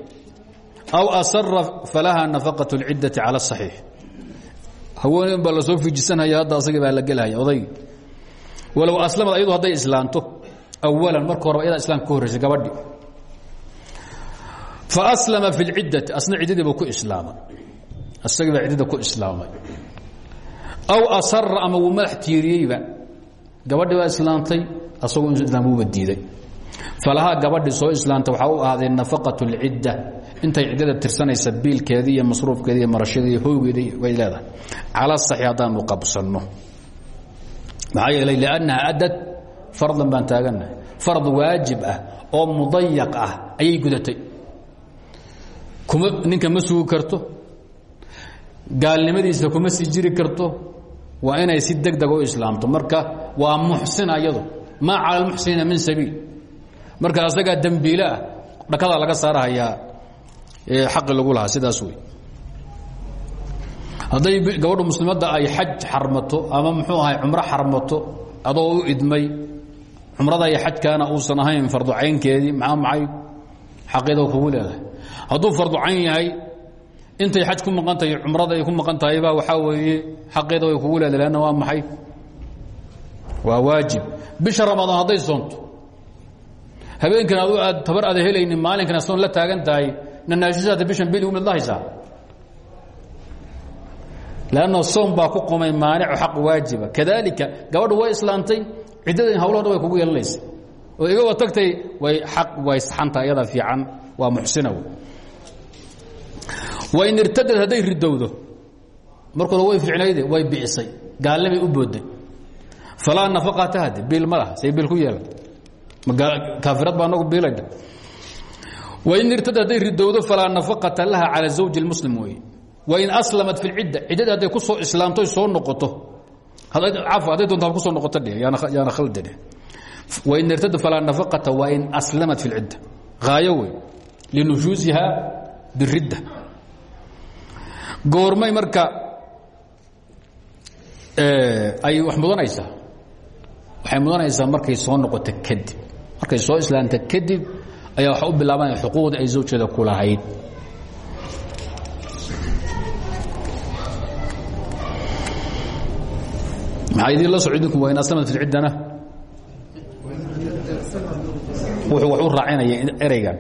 Speaker 1: aw asara falaha nafaqaة اlciddati calى الصaxiix haweeneen baa lasoo fiijisanhaya hadda asagii baa la gelhaya odaygii walow aslamad ayadu hadday islaanto awalan marka horeba iyadaa islaamka ka horreysay gabadhi faaslama fi lciddati asna ciddadiiba ku islaamay isagii baa ciddada ku islaamay aw asara ama wuu madax tiiriyeyba gabadhi baa islaamtay asagoo insu islaam uuba diiday falahaa gabadhi soo islaamta waxaa u ahday nafaqat اlcidda intay ciddada tirsanaysa biilkeedii iyo masruufkeedi iyo marashadeedi iyo way leedahay. Cala saxi haddaanu qabsanno. Maxaa yeelay liannaha adad fardan baan taagannahay. Fard waajib ah oo mudayaq ah ayay gudatay. Kuma ninka ma karto? Gaalnimadiisa kuma sii jiri karto waa inay si deg deg u islaamto. Marka waa muxsina iyadu maa cala almuxsiniina min sabiil. Marka asagaa dembiile ah dhakadaa laga saarahayaa xaqi lagu lahaa sidaas wey hadday gabadhu muslimadda ay xaj xarmato ama muxuu ahay cumro xarmato adoo u idmay cumrada iyo xajkaana uusan ahayn farducaynkeedii maxaa maxay xaqeeda kugu leedahay? Hadduu farducayn yahay intay xaj ku maqan tahay cumrada ay ku maqan tahayba waxaa weeye xaqeeda way kugu leedahay lanna waa maxay? Waa waajib. Bisha ramadaan hadday soonto. Habeenkan aad tabar aada helaynin maalinkana soon la taagan tahay nanaashisaada bishan bil umid la haysaa lanno soom baa ku qumay maanicu xaq waajiba. Kadalika gabadhu way islaantay ciddada hawlaho dhan way kugu yeelanaysa oo igaba tagtay way xaq way saxantaha iyada fiican waa muxsina wain irtadad hadday ridowdo. Markooda way fiicnayde way biisay. Gaalnimay u booday falaa nafaqata hade biil ma laha say biil ku yeelan. Kaafirad baa nagu biilayda wain irtadad hadday ridowdo falaa nafaqata laha cala zawji اlmuslim weye wain aslamat fi lcidda ciddada hadday ku soo islaamtoy soo noqoto. Caafa hadday doontaa ku soo noqoto dheh yaana khalda dheh wain irtadad falaa nafaqata wain aslamat fi lcidda haayo wey linushuusiha biridda goormay marka ay wax mudanaysaa waxay mudanaysaa markay soo noqoto kadib. Markay soo islaamta kadib ayaa waxa u bilaabanaya xuquuqdii ay zawjeeda ku lahayd. Maxaa idin la soco idinku waa in aslamat fi ciddana? Wuxuu wax u raacinaya ereygan.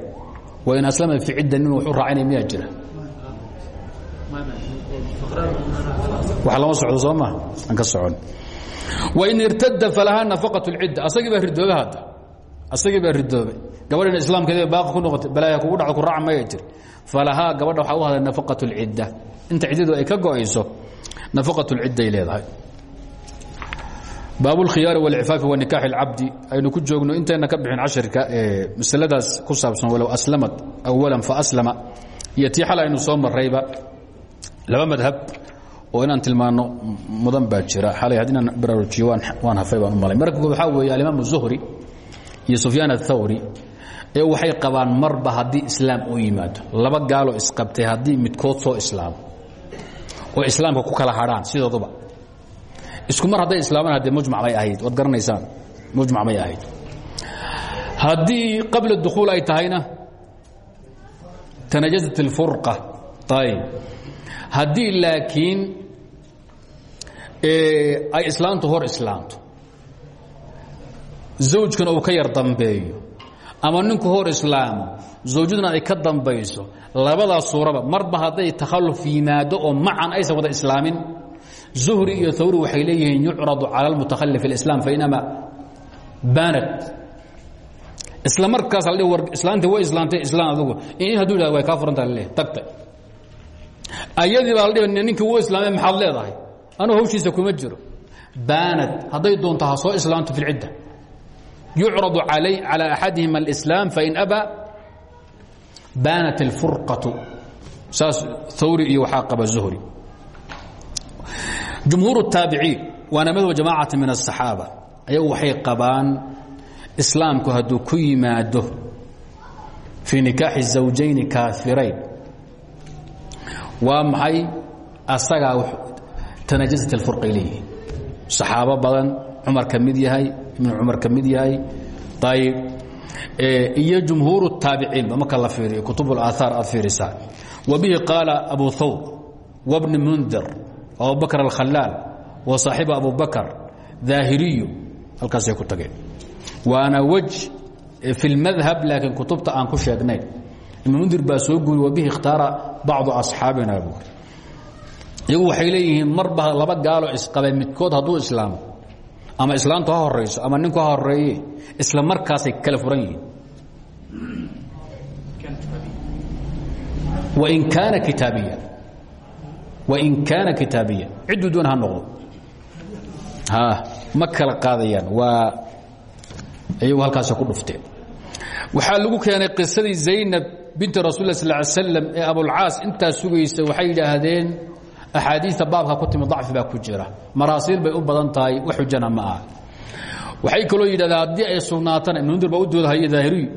Speaker 1: Waa in aslamat fi cidda nin wax u raacinaya miyaa jira wax lama socdo soo maa aan ka socon wain irtada falahaa nafaqat اlcidda asagii baa ridoobe hadda asagii baa ridoobay gabadhina islaamkeeda baaqi ku noqotay balaaya kugu dhacdo ku raaca maya jir falahaa gabadha waxaa u hadlay nafaqat اlcidda inta ciddadu ay ka go'ayso nafaqat اlcidday leedahay baab اlkhiyaari wاlcifaafi wa nikaax اlcabdi aynu ku joogno intayna ka bixin cashirka ee masaladaas ku saabsan walow aslamad awalan faaslama iyo tii xal aynu soo marayba laba madhab oo inaan tilmaano mudan baa jira. Xalay had inaan baraarujiyo waan hafay baan u marka kood waxaa weeye zuhri iyo sufyaan athawri ee waxay qabaan marba haddii islaam u yimaado. Laba gaaloo isqabtay haddii midkood soo islaamo. Oo islaamka ku kala hadhaan sidooduba. Isku mar hadday islaamaan haddee mujmac may ahayd waad garanaysaan mujmac may ahayd. Haddii qabla dukhuul ay tahayna tanajasat اlfurqa ayb haddii laakiin ay islaamtu hor islaamto zawjkana uu ka yar dambeeyo ama ninku hor islaamo zawjaduna ay ka dambayso labadaas suuraba marba hadday takhalluf yimaado oo macan aysan wada islaamin zuhri iyo hawri waxay leeyihiin yucradu cala almutakhalif اlislam fainama banat isla markaas la war islaantii way islaantay islaan adugu in hadduu yidhahdo way kaa la leeyahay tagtay ayadii baa la dhihi ninkii wuu islaamay maxaad leedahay anuu hawshiisa kuma jiro baanad hadday doonto ha soo islaamto fi lcidda yucradu calay calى axadihima اlislaam fain abaa baanat اlfurqatu saas hawri iyo waxaa qaba zuhri jumhuur الtaabiciin waana madhab jamacati min الصaxaaba ayagu waxay qabaan islaamku hadduu ku yimaado fii nikaaxi zawjayni kaafirayn waa maxay asagaa tanajasat alfurq ay leeyihiin saxaabo badan cumar ka yahay ibnu cumar ka mid yahay. Ayb eh, iyo jumhuuru taabiciinba marka la fiiriyo kutub اlaaaar aad fiirisaa. Wa bihi qaala abu thawr wabni mundir wa saaxiba abu bakr daahiriyu halkaasay ku tageen. Waana wej eh, fi اlmadhab laakiin kutubta aan ku sheegnayn ibn mundir baa soo guuri wabihi ikhtaara bacdu asxaabina buuri iyagu waxay leeyihiin marba laba gaalo isqabay midkood hadduu islaamo ama islaamtu ha horayso ama ninku ha horeeye isla markaasay kala furan yihiin. Wain kaana kitaabiya wain kaana kitaabiya cidduu doon ha noqdo. Ma kala qaadayaan waa iyagu halkaas ku dhufteen waxaa lagu keenay qisadii zaynab binti rasul sal l slam ee abulcaas intaa sugaysa waxay yidhaahdeen axaadiita baabka ku timi dacfi baa ku jira. Maraasiil bay u badan tahay wax xujana ma ah waxay kaloo yidhahdeen haddii ay sugnaatana ibn mundir baa u doodahay daahiriyu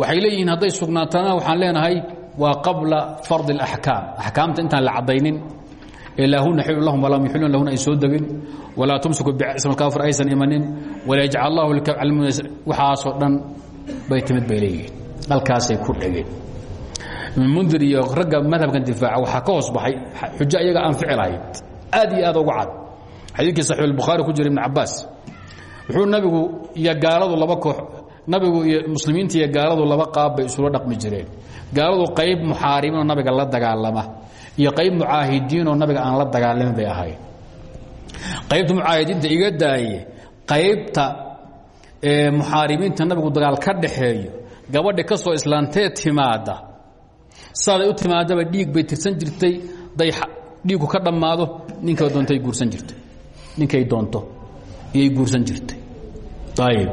Speaker 1: waxay leeyihiin hadday sugnaatana waxaan leenahay waa qabla fard اlaxkaam axkaamta intaan la caddaynin ee laa huna xilun lahum walaa yuxilun lahuna ay soo degin. Walaa tumsiku bism kaafir aysan imanin. Walaa yajcal allahu waxaasoo dhan bay timid bay leeyihiin. Halkaasay ku dhegeen mundir iyo ragga madhabkan difaaca waxaa ka hoos baxay xujo aan ahayd aad iyo aad uga cad. Xadiidkii saxiix albukhaari ku jira ibn cabaas wuxuu nabigu iyo gaaladu laba koox nabigu iyo muslimiinta iyo gaaladu laba qaab bay isula dhaqmi jireen. Gaaladu qayb muxaaribiinoo nabiga la dagaalama iyo qayb mucaahidiinoo nabiga aan la dagaalamin bay ahayd qaybta mucaahidiinta iga daaye qaybta muxaaribiinta nabigu dagaal ka dhaxeeyo gabadhi ka soo islaantee saaday u timaadaba dhiig bay tirsan jirtay day dhiigu ka dhammaado ninkay doontay guursan jirtay. Ninkay doonto iyay guursan jirtay. Ayib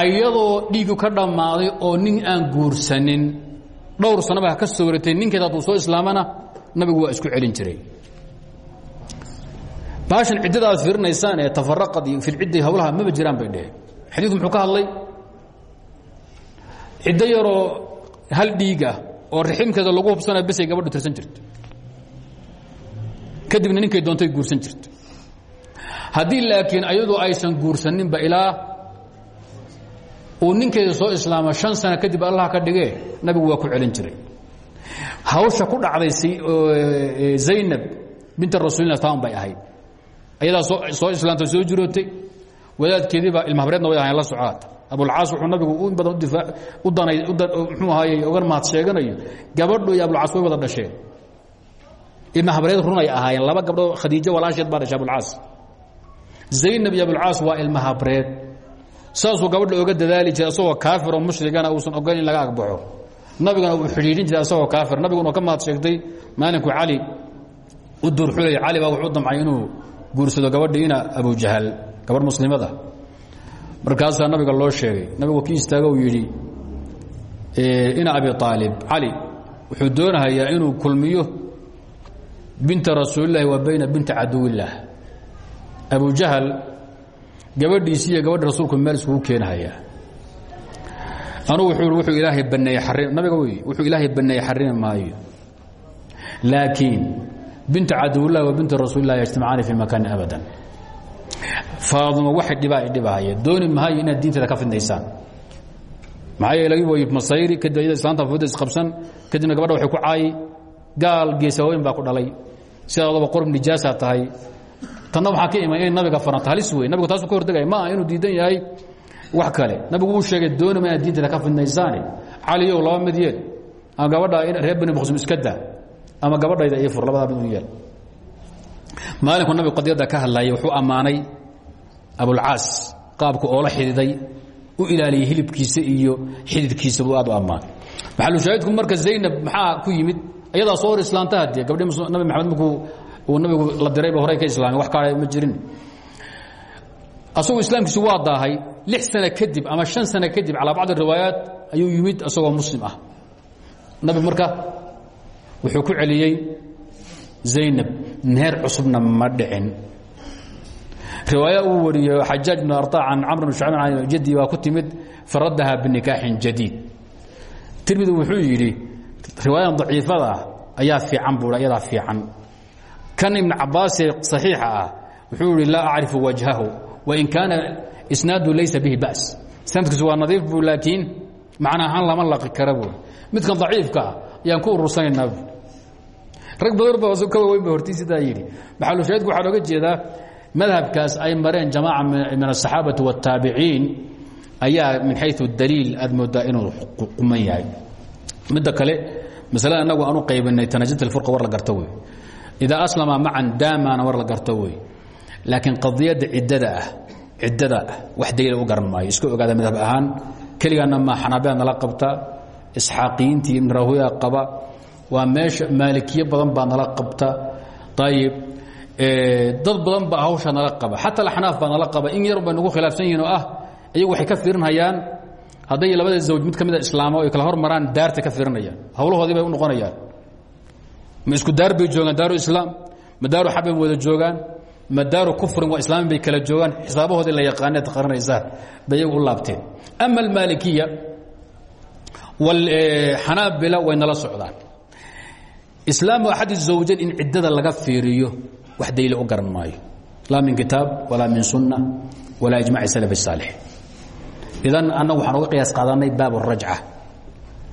Speaker 1: ayadoo dhiigu ka dhammaaday oo nin aan guursanin dhowr sanaba ha ka soo waratay ninkeed hadduu soo islaamana nabigu waa isku celin jiray. Baashan ciddada aad fiirinaysaan ee tafaraqad iyo filcidda hawlaha maba jiraan bay dheheen. Xadiidku muxuu ka hadlay? Ciddo yaroo hal dhiig ah oo raximkeeda lagu hubsanaya besay gabadhu tirsan jirto kadibna ninkay doontay guursan jirto haddii laakiin ayadu aysan guursaninba ilaa uu ninkeeda soo islaamo shan sano kadib allah ka dhigee nabigu waa ku celin jiray. Hawsha ku dhacday zaynab binta rasuulillah taan bay ahayd. Ayadaa soo islaamta soo jirootay. Wadaadkeediiba ilmahabreedna way ahayn la socaad abulcaas wuxuu nabigu in badan mxuu ahaayey ogan mahad sheeganayo gabadhu iyo abulcaas way wada dhasheen. Ilmahabreed runay ahaayeen laba gabdhoo khadiijo walaasheed baa dhashay abulcaas zaynab iyo abulcaas waa ilmahabreed saasuu gabadha oga dadaali jiray asagoo kaafiroo mushrigana uusan ogoyn in laga agbaxo nabigana uu xidhiidhin jiray asagoo kaafir. Nabiguna ka mahad sheegtay maalinku cali u duurxulay cali baa wuxuu damcay inuu guursado gabadhiina abujahal gabadh muslimada markaasaa nabiga loo sheegay. Nabigu ki istaago yidhi ina abi aalib cali wuxuu doonahayaa inuu kulmiyo binta rasuulillahi wa bayna binti caduwillaah abujahal gabadhiisi iyo gabadha rasuulku meel iskugu keenahayaa. Anugu wuxuu ilaahay baneeyey xarim nabiga wuxuu ilaahay baneeyey xarimi maayo. Laakiin bintu caduwillahi wa bintu rasuulillahi yajtamacaani fi makaani abadan faaduma waxay dhibaa i dhibahaya dooni maayo inaad diinteeda ka fidnaysaan. Maxaa yeelay way masayri kadib ayada islaanta fudda isqabsan kadibna gabadha waxay ku caayi gaal geesawooyin baa ku dhalay. Sidaadaba qorb nijaasaa tahay. Tanna waxaa ka iman nabiga faranta halis wey nabigu taasuu ka hortegaya ma inuu diidan yahay. Wax kale nabigu wuu sheegay dooni ma inaad diinteeda ka fidnaysaane. Caliyow laba mid ama gabadha reer bani muqsim iska ama gabadhayda ii fur u yeel maalinku nabigu qadiyadda ka hadlayay wuxuu ammaanay abulcaas qaabku oola xididay u ilaaliyey hilibkiisa iyo xididkiisa buu aad u ammaanay maxalushaahidku marka zaynab maxaa ku yimid? Ayadaa soo hor islaanta hadee gabdhi nabi maxamed markuu uu nabigu la dirayba horey ka islaamay wax kaale ma jirin. Asagu islaamkiisu waa daahay lix sano kadib ama shan sano kadib calaa bacdi riwaayaat ayuu yimid isagoo muslim ah. Nabi marka wuxuu ku celiyey zaynab meher cusubna ma dhicin. Riwaaya uu wariyo xajaaj bn arطa can camr bn shacban can jaddi waa ku timid faraddaha binikaaxin jadiid. Tirmidi wuxuu yidhi riwaayadan daciifada ah ayaa fiican buui ayadaa fiican. Kan ibn cabaasee صaxiixa ah wuxuu yihi laa acrifu wajhahu wain kaana isnaadu laysa bihi ba's sanadkiisu waa nadiif bu laakiin macna ahaan lama laqi kara buui midkan daciifka ah ayaan ku urursanaynaa rag badan ba ka waaweyn ba hortii sidaa yidhi maxalushaahidku waxaa looga jeedaa madhabkaas ay mareen jamaaca min aلصaxaabati والtaabiciin ayaa min xayu daliil aad moodaa inuu quman yahay midda kale masalada anagu aanu qaybinay tanajit alfurqa war la garto wey idaa aslama macan daamana war la garto wey laakiin qadiyadda ciddada ah ciddada ah wax daliila u garan maayo iska ogaada madhab ahaan keligaana ma xanaabiya nala qabta isxaaqiyiintii ibn rahuya qaba waa meesha maalikiye badan baa nala qabta. Ayib dad badan baa hawsha nala qaba. Xata axnaaf baa nala qaba. In yar bay nagu khilaafsan yihiin oo ah iyagu waxay ka fiirinhayaan hadday labada zawj mid ka mida islaamo ay kala hormaraan daartay ka fiirinayaan. Hawlahoodii bay u noqonayaan. Ma isku daar bay joogaan daaru islaam. Ma daaru xabbay wada joogaan. Ma daaru kufrin waa islaamin bay kala joogaan. Xisaabahoodii la yaqaanaad qarinaysaa bay iyagu u laabteen. Ama almaalikiya xanaabila way nala socdaan islaamu axad zawjayn in ciddada laga fiiriyo wax dayla u garan maayo. Min kitaab walaa min sunna walaa ijmac salaf الsaalix idan annagu waxaan uga qiyaas qaadanay baab rajca.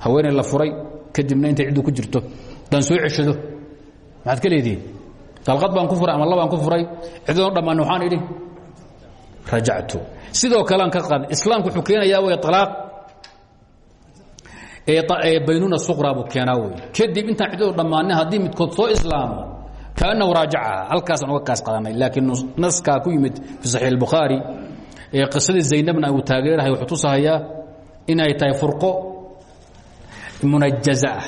Speaker 1: Haweeney la furay kadibna intay ciddu ku jirto dan soo ceshado maxaad ka leedihin baan ku furay ama labaan ku furay ciddadon dhammaan waxaan idhi rajactu. Sidoo kalean ka qaad islaamku wuxuu way alaaq baynuna suqraa buu keenaa wey kadib intaan ciddadu dhammaanay haddii midkood soo islaamo kaannahu raajacaha halkaasaan uga kaas qadanay laakiin naskaa ku yimid fi saxiix albukhaari ee qisadii zaynabna uu taageerahay wuxuu tusahayaa inay tahay furqo munajaza ah.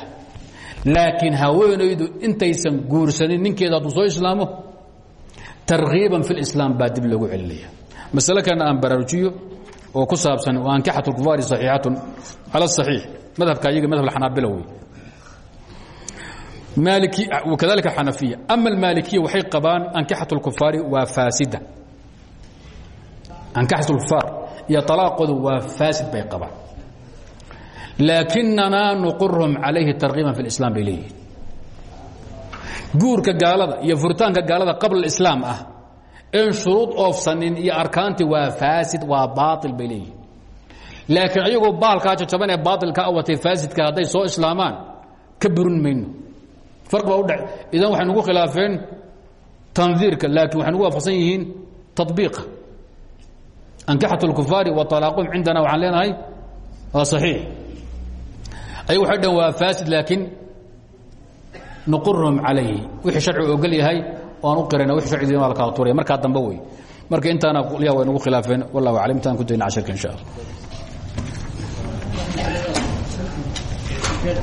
Speaker 1: Laakiin haweenaydu intaysan guursanin ninkeeda hadduu soo islaamo tarkiiban fi lislaam baa dib loogu celinaya masale kalena aan baraarujiyo oo ku saabsan ankaxat lkufaari saxiixatun cala asaxiix madhabka ayaga madhab xanaabila wey kadalika xanafiya ama almaalikiya waxay qabaan ankixat اlkufaari waa faasida ankixat اlkufaar iyo طalaaqoodu waa faasid bay qabaan laakinanaa nuqurhum calayhi tarkiiban fi اlislam bay leeyihin guurka gaalada iyo furitaanka gaalada qabla islaam ah en shuruud oofsanin iyo arkaantii waa faasid waa baail bay leeyihin laakiin ayagoo baalkaa jajaban ee baailka awatay faasidka hadday soo islaamaan ka burin mayno ar baa udhe idan waxay nugu khilaafeen tandiirka laakiin waxay nugu waafaqsan yihiin tabiiqa ankixat اlkufaari wa طalaaqum cindana waxaan leenahay waa صaxiix ayag waxay dhaheen waa faasid laakiin nuqurhum calayhi wixii sharcigu ogol yahay aan u qirayna wixii sharcigiina waa la kala tuuraya markaa dambe wey marka intaana qolyaha way nugu khilaafeen wallahu aclam intaan ku dayna casharka insha allah